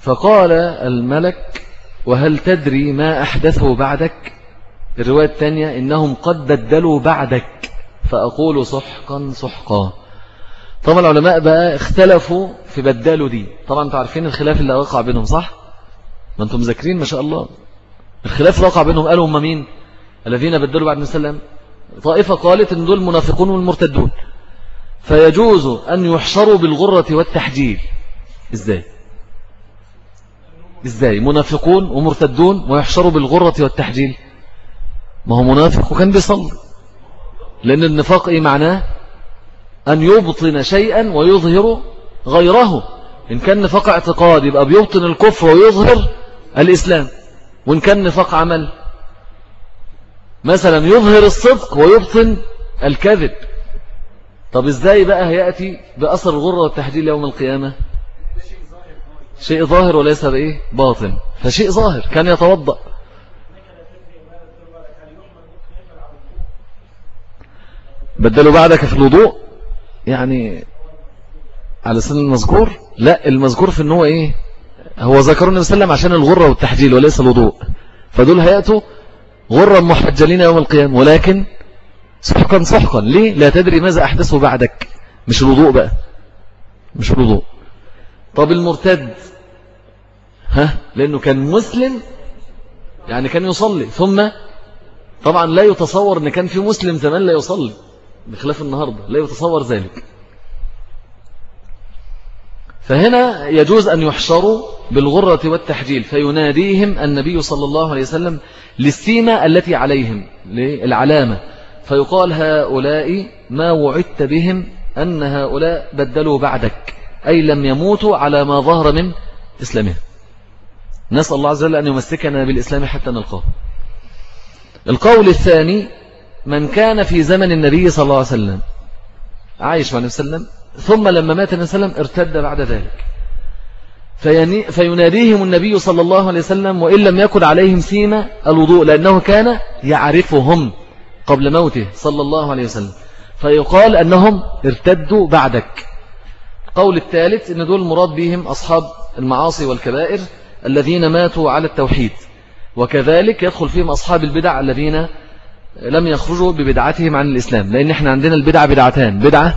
فقال الملك وهل تدري ما أحدثه بعدك؟ الرواية الثانية إنهم قد بدلوا بعدك. فأقول سحقا سحقا طبعا العلماء بقى اختلفوا في بدلوا دي. طبعا تعرفين الخلاف اللي وقع بينهم صح؟ ما أنتم مذاكرين ما شاء الله. الخلاف وقع بينهم قالوا هم مين؟ الذين بدلوا بعد السلام طائفة قالت إن دول المنافقون والمرتدون. فيجوز أن يحشروا بالغرة والتحجيل. إزاي؟ إزاي؟ منافقون ومرتدون ويحشروا بالغرة والتحجيل. ما هو منافق وكان بيصلي. لأن النفاق إيه معناه؟ أن يبطن شيئا ويظهر غيره. إن كان نفاق اعتقاد يبقى بيبطن الكفر ويظهر الإسلام. وإن كان نفاق عمل. مثلا يظهر الصدق ويبطن الكذب. طب إزاي بقى هيأتي بأثر الغرة والتحديل يوم القيامة؟ شيء ظاهر وليس بإيه؟ باطن. فشيء ظاهر كان يتوضأ. بدلوا بعدك في الوضوء. يعني على سن المذكور؟ لا المذكور في ان هو إيه؟ هو ذكر النبي صلى الله عليه وسلم عشان الغرة والتحجيل وليس الوضوء. فدول هيأتوا غرا محجلين يوم القيامة ولكن سحقا سحقا ليه؟ لا تدري ماذا أحدثه بعدك. مش الوضوء بقى. مش الوضوء. طب المرتد؟ ها؟ لأنه كان مسلم يعني كان يصلي. ثم طبعا لا يتصور أن كان في مسلم زمان لا يصلي بخلاف النهاردة. لا يتصور ذلك. فهنا يجوز أن يحشروا بالغرة والتحجيل فيناديهم النبي صلى الله عليه وسلم للسيمة التي عليهم للعلامة. فيقال هؤلاء ما وعدت بهم أن هؤلاء بدلوا بعدك أي لم يموتوا على ما ظهر من إسلامهم. نسأل الله عز وجل أن يمسكنا بالإسلام حتى نلقاه. القول الثاني من كان في زمن النبي صلى الله عليه وسلم عايش مع النبي صلى الله عليه وسلم ثم لما مات النبي صلى الله عليه وسلم ارتد بعد ذلك. فيناديهم النبي صلى الله عليه وسلم وإن لم يكن عليهم سيما الوضوء لأنه كان يعرفهم قبل موته صلى الله عليه وسلم. فيقال أنهم ارتدوا بعدك. قول الثالث أن دول المراد بهم أصحاب المعاصي والكبائر الذين ماتوا على التوحيد. وكذلك يدخل فيهم أصحاب البدع الذين لم يخرجوا ببدعتهم عن الإسلام. لأن إحنا عندنا البدع بدعتان. بدعة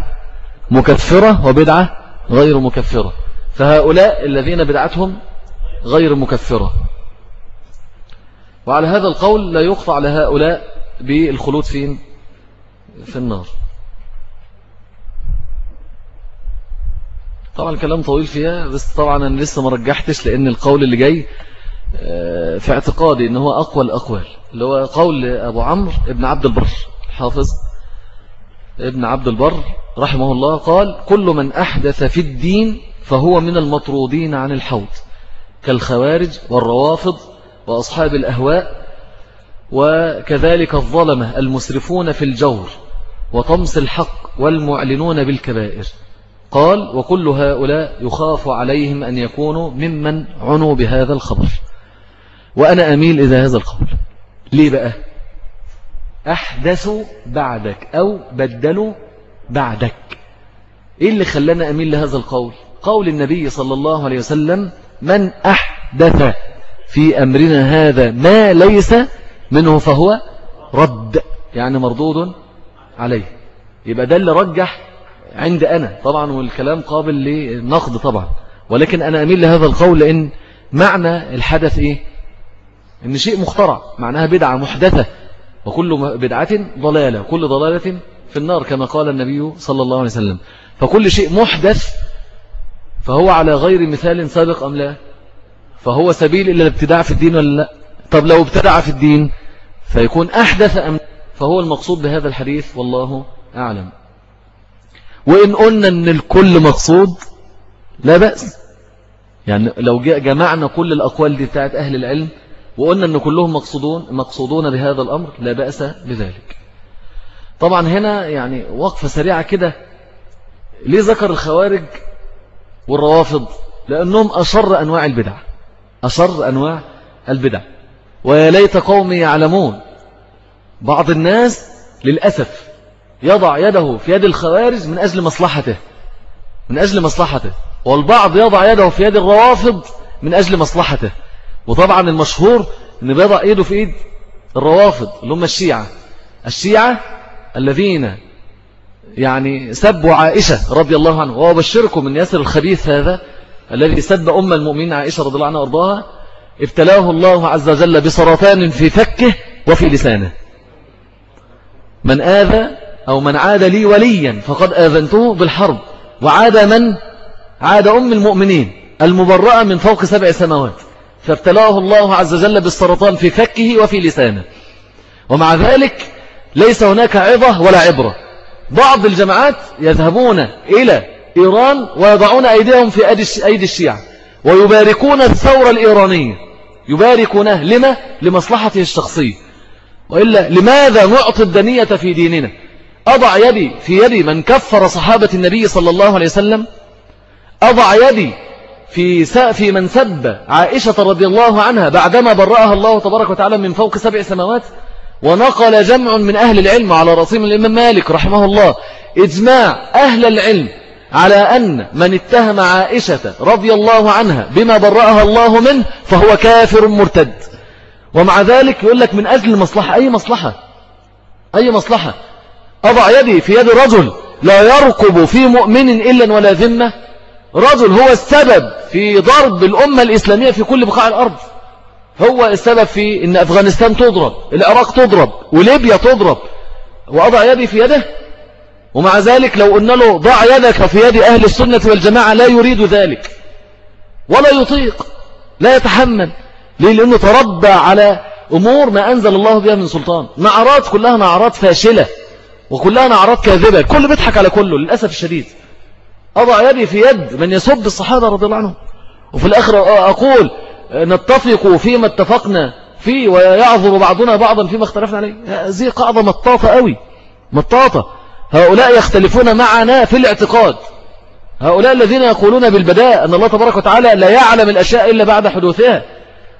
مكفرة وبدعة غير مكفرة. فهؤلاء الذين بدعتهم غير مكفرة. وعلى هذا القول لا يقطع لهؤلاء بالخلود فين؟ في النار. طبعا الكلام طويل فيها بس طبعا أنا لسه ما رجحتش لأن القول اللي جاي آه، في اعتقادي إن هو أقوى الأقوال اللي هو قول أبو عمرو ابن عبد البر حافظ. ابن عبد البر رحمه الله قال كل من أحدث في الدين فهو من المطرودين عن الحوض كالخوارج والروافض وأصحاب الأهواء وكذلك الظلمة المسرفون في الجور وطمس الحق والمعلنون بالكبائر. قال وكل هؤلاء يخاف عليهم أن يكونوا ممن عنوا بهذا الخبر. وأنا أميل إذا هذا القول. ليه بقى؟ أحدثوا بعدك أو بدلوا بعدك. إيه اللي خلانا أميل لهذا القول؟ قول النبي صلى الله عليه وسلم من أحدث في أمرنا هذا ما ليس منه فهو رد. يعني مردود عليه. يبقى ده اللي رجح عند أنا. طبعا والكلام قابل للنقد طبعا. ولكن أنا أميل لهذا القول لأن معنى الحدث إيه؟ إن شيء مخترع. معناها بدعة محدثة. وكل بدعة ضلالة كل ضلالة في النار كما قال النبي صلى الله عليه وسلم. فكل شيء محدث فهو على غير مثال سابق أم لا؟ فهو سبيل إلى الابتداع في الدين ولا لا؟ طب لو ابتدع في الدين فيكون أحدث أم فهو المقصود بهذا الحديث والله أعلم. وإن قلنا أن الكل مقصود لا بأس. يعني لو جمعنا كل الأقوال دي بتاعت أهل العلم وقلنا أن كلهم مقصودون, مقصودون بهذا الأمر لا بأس بذلك. طبعا هنا يعني وقفة سريعة كده. ليه ذكر الخوارج والروافض؟ لأنهم أشر أنواع البدع. أشر أنواع البدع. ويا ليت قومي يعلمون. بعض الناس للأسف يضع يده في يد الخوارج من أجل مصلحته. من أجل مصلحته. والبعض يضع يده في يد الروافض من أجل مصلحته. وطبعا المشهور أن بيضع يده في يد الروافض اللي هم الشيعة. الشيعة الذين يعني سبوا عائشة رضي الله عنه وأبشركم من ياسر الخبيث هذا الذي سب أم المؤمنين عائشة رضي الله عنها وأرضاها ابتلاه الله عز وجل بسرطان في فكه وفي لسانه. من آذى أو من عاد لي وليا فقد آذنته بالحرب. وعاد من؟ عاد أم المؤمنين المبرأة من فوق سبع سماوات. فابتلاه الله عز وجل بالسرطان في فكه وفي لسانه. ومع ذلك ليس هناك عظة ولا عبرة. بعض الجماعات يذهبون إلى إيران ويضعون أيديهم في أيدي الشيعة. ويباركون الثورة الإيرانية. يباركونه لما؟ لمصلحته الشخصية. وإلا لماذا نعطي الدنية في ديننا؟ أضع يدي في يدي من كفر صحابة النبي صلى الله عليه وسلم. أضع يدي في في من سب عائشة رضي الله عنها بعدما برأها الله تبارك وتعالى من فوق سبع سماوات ونقل جمع من أهل العلم على رصيم الإمام مالك رحمه الله. إجماع أهل العلم على أن من اتهم عائشة رضي الله عنها بما برأها الله منه فهو كافر مرتد. ومع ذلك يقول لك من أجل المصلحة أي مصلحة؟ أي مصلحة؟ أضع يدي في يد رجل لا يركب في مؤمن إلا ولا ذمة؟ رجل هو السبب في ضرب الأمة الإسلامية في كل بقاع الأرض. هو السبب في أن أفغانستان تضرب العراق تضرب وليبيا تضرب وأضع يدي في يده. ومع ذلك لو قلنا له ضع يدك في يد أهل السنة والجماعة لا يريد ذلك ولا يطيق لا يتحمل. ليه؟ لأنه تربى على أمور ما أنزل الله بها من سلطان. نعرات كلها نعرات فاشلة وكلها نعرات كاذبة. كل بيضحك على كله للأسف الشديد. أضع يدي في يد من يسب الصحابة رضي الله عنهم. وفي الآخر أقول نتفق فيما اتفقنا فيه ويعذر بعضنا بعضا فيما اختلفنا عليه. هذه قاعدة مطاطة قوي. مطاطة. هؤلاء يختلفون معنا في الاعتقاد. هؤلاء الذين يقولون بالبداء أن الله تبارك وتعالى لا يعلم الأشياء إلا بعد حدوثها.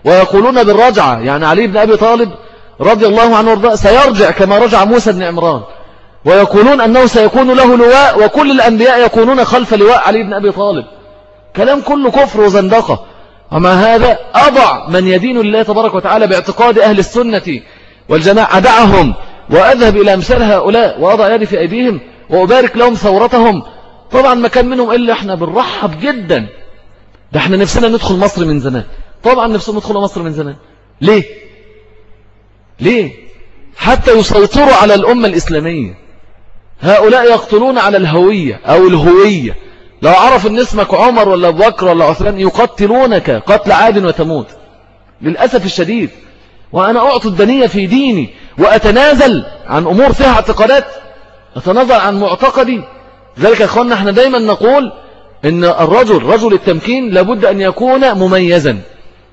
ويقولون بالرجعة. يعني علي بن أبي طالب رضي الله عنه وارضاه سيرجع كما رجع موسى بن عمران. ويقولون أنه سيكون له لواء وكل الأنبياء يكونون خلف لواء علي بن أبي طالب. كلام كله كفر وزندقة. ومع هذا أضع من يدين الله تبارك وتعالى باعتقاد أهل السنة والجماعة أدعهم وأذهب إلى أمثال هؤلاء وأضع يدي في أيديهم وأبارك لهم ثورتهم. طبعا ما كان منهم إلا إحنا بنرحب جدا. ده إحنا نفسنا ندخل مصر من زمان. طبعا نفسنا ندخل مصر من زمان. ليه؟ ليه؟ حتى يسيطروا على الأمة الإسلامية. هؤلاء يقتلون على الهوية أو الهوية. لو عرف إن اسمك عمر ولا بكر ولا عثمان يقتلونك قتل عاد وتموت للأسف الشديد. وأنا أعطي الدنية في ديني وأتنازل عن أمور فيها اعتقادات. أتنازل عن معتقدي. ذلك يا أخوانا إحنا دايما نقول إن الرجل رجل التمكين لابد أن يكون مميزا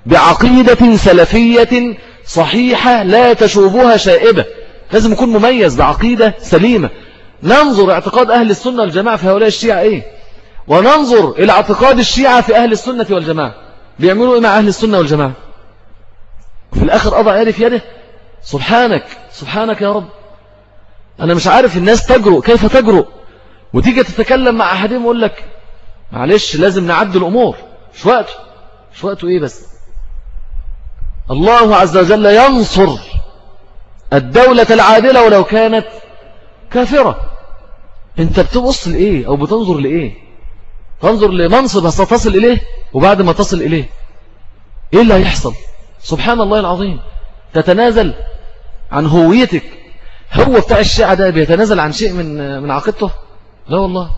بعقيدة سلفية صحيحة لا تشوبها شائبة. لازم يكون مميز بعقيدة سليمة. ننظر اعتقاد أهل السنة والجماعة في هؤلاء الشيعة إيه؟ وننظر إلى اعتقاد الشيعة في أهل السنة والجماعة. بيعملوا إيه مع أهل السنة والجماعة؟ في الآخر أضع يدي في يده. سبحانك سبحانك يا رب. أنا مش عارف الناس تجرؤ كيف تجرؤ؟ وتيجي تتكلم مع أحدهم ويقول لك معلش لازم نعد الأمور. مش وقته مش وقته إيه بس؟ الله عز وجل ينصر الدولة العادلة ولو كانت كافرة. انت بتبص لإيه؟ أو بتنظر لإيه؟ تنظر لمنصب ستصل إليه وبعد ما تصل إليه. إيه اللي هيحصل؟ سبحان الله العظيم. تتنازل عن هويتك. هو بتاع الشيعة ده بيتنازل عن شيء من من عقيدته لا والله.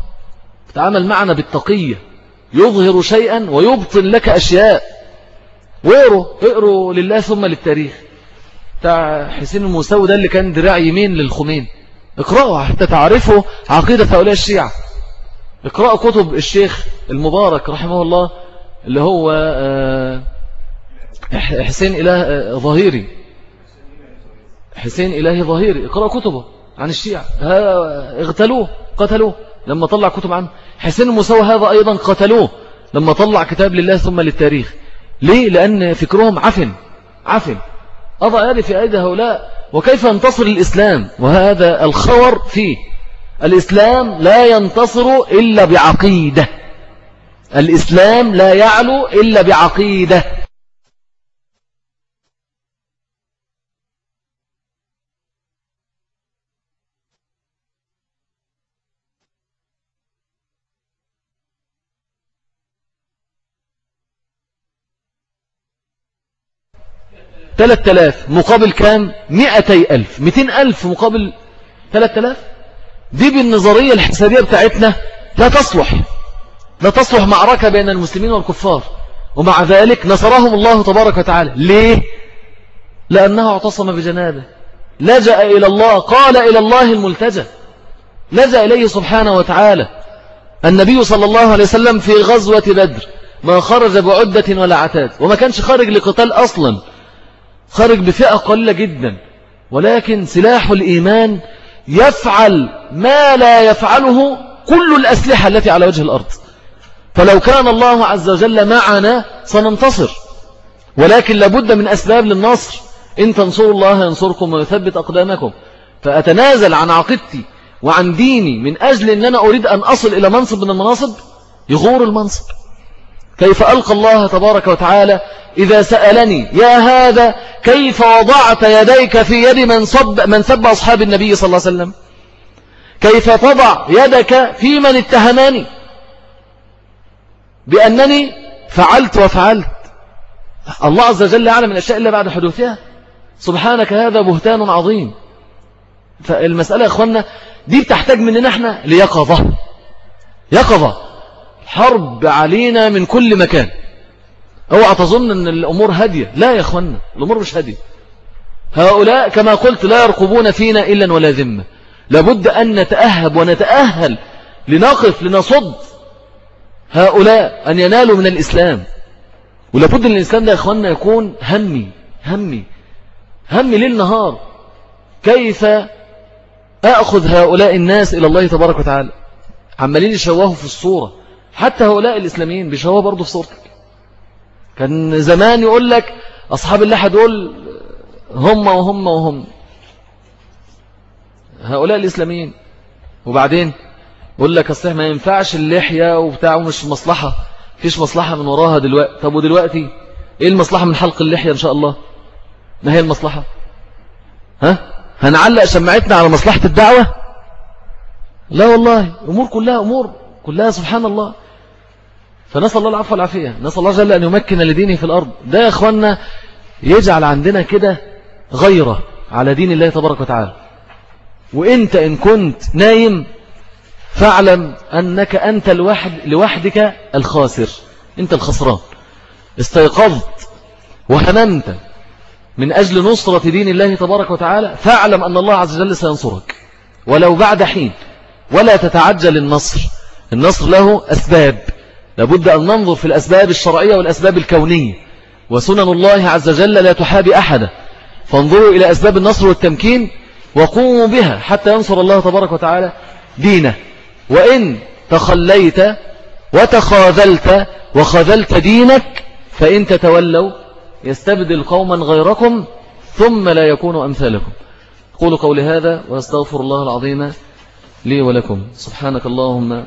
تعامل معنا بالتقية. يظهر شيئا ويبطل لك أشياء. واقروا اقروا لله ثم للتاريخ. بتاع حسين الموسوي ده اللي كان دراع يمين للخمين. اقرأوا حتى تعرفوا عقيدة هؤلاء الشيعة. اقرأوا كتب الشيخ المبارك رحمه الله اللي هو آه، حسين إله آه، ظهيري. حسين إلهي ظهيري. اقرأوا كتبه عن الشيعة. اغتلوه قتلوه. لما طلع كتب عنه. حسين المسوى هذا أيضا قتلوه. لما طلع كتاب لله ثم للتاريخ. ليه؟ لأن فكرهم عفن. عفن. أضع يدي في أيدي هؤلاء. وكيف ينتصر الإسلام؟ وهذا الخور فيه. الإسلام لا ينتصر إلا بعقيدة. الإسلام لا يعلو إلا بعقيدة. ثلاثة آلاف مقابل كام؟ مئتي ألف. مئتين ألف مقابل ثلاثة آلاف؟ دي بالنظرية الحسابية بتاعتنا لا تصلح. لا تصلح معركة بين المسلمين والكفار. ومع ذلك نصرهم الله تبارك وتعالى. ليه؟ لأنه اعتصم بجنابه. لجأ إلى الله قال إلى الله الملتجى لجأ إليه سبحانه وتعالى. النبي صلى الله عليه وسلم في غزوة بدر ما خرج بعدة ولا عتاد. وما كانش خارج لقتال أصلا. خارج بفئة قليلة جدا. ولكن سلاح الإيمان يفعل ما لا يفعله كل الأسلحة التي على وجه الأرض. فلو كان الله عز وجل معنا سننتصر. ولكن لابد من أسباب للنصر. إن تنصروا الله ينصركم ويثبت أقدامكم. فأتنازل عن عقيدتي وعن ديني من أجل أن أنا أريد أن أصل إلى منصب من المناصب؟ يغور المنصب. كيف ألقى الله تبارك وتعالى إذا سألني يا هذا كيف وضعت يديك في يد من, صب من سب أصحاب النبي صلى الله عليه وسلم؟ كيف تضع يدك في من اتهماني؟ بأنني فعلت وفعلت. الله عز وجل يعلم الأشياء إلا بعد حدوثها. سبحانك هذا بهتان عظيم. فالمسألة يا أخوانا دي بتحتاج مننا إحنا ليقظة. يقظة. حرب علينا من كل مكان. اوعى تظن أن الأمور هادية؟ لا يا أخوانا الأمور مش هادية. هؤلاء كما قلت لا يرقبون فينا إلا ولا ذمة. لابد أن نتأهب ونتأهل لنقف لنصد هؤلاء أن ينالوا من الإسلام. ولابد أن الإسلام ده يا أخوانا يكون همي همي همي ليل نهار. كيف أخذ هؤلاء الناس إلى الله تبارك وتعالى؟ عمالين يشوهوا في الصورة. حتى هؤلاء الإسلاميين بيشوهوا برضه في صورتك. كان زمان يقول لك أصحاب اللحى دول هم وهم وهم. هؤلاء الإسلاميين. وبعدين يقول لك أصلح ما ينفعش اللحية وبتاعه مش مصلحة. فيش مصلحة من وراها دلوقتي. طب ودلوقتي؟ إيه المصلحة من حلق اللحية إن شاء الله؟ ما هي المصلحة؟ ها؟ هنعلق شمعتنا على مصلحة الدعوة؟ لا والله. أمور كلها أمور. كلها سبحان الله. فنسأل الله العفو والعافية. نسأل الله جل أن يمكن لدينه في الأرض. ده يا أخوانا يجعل عندنا كده غيرة على دين الله تبارك وتعالى. وإنت إن كنت نايم فاعلم أنك أنت الوحد لوحدك الخاسر. أنت الخسران. استيقظت وحنمت من أجل نصرة دين الله تبارك وتعالى. فاعلم أن الله عز وجل سينصرك. ولو بعد حين. ولا تتعجل النصر. النصر له أسباب. لابد أن ننظر في الأسباب الشرعية والأسباب الكونية. وسنن الله عز وجل لا تحابي أحدا. فانظروا إلى أسباب النصر والتمكين وقوموا بها حتى ينصر الله تبارك وتعالى دينه. وإن تخليت وتخاذلت وخذلت دينك فإن تتولوا يستبدل قوما غيركم ثم لا يكونوا أمثالكم. قولوا قولي هذا وأستغفر الله العظيم لي ولكم. سبحانك اللهم.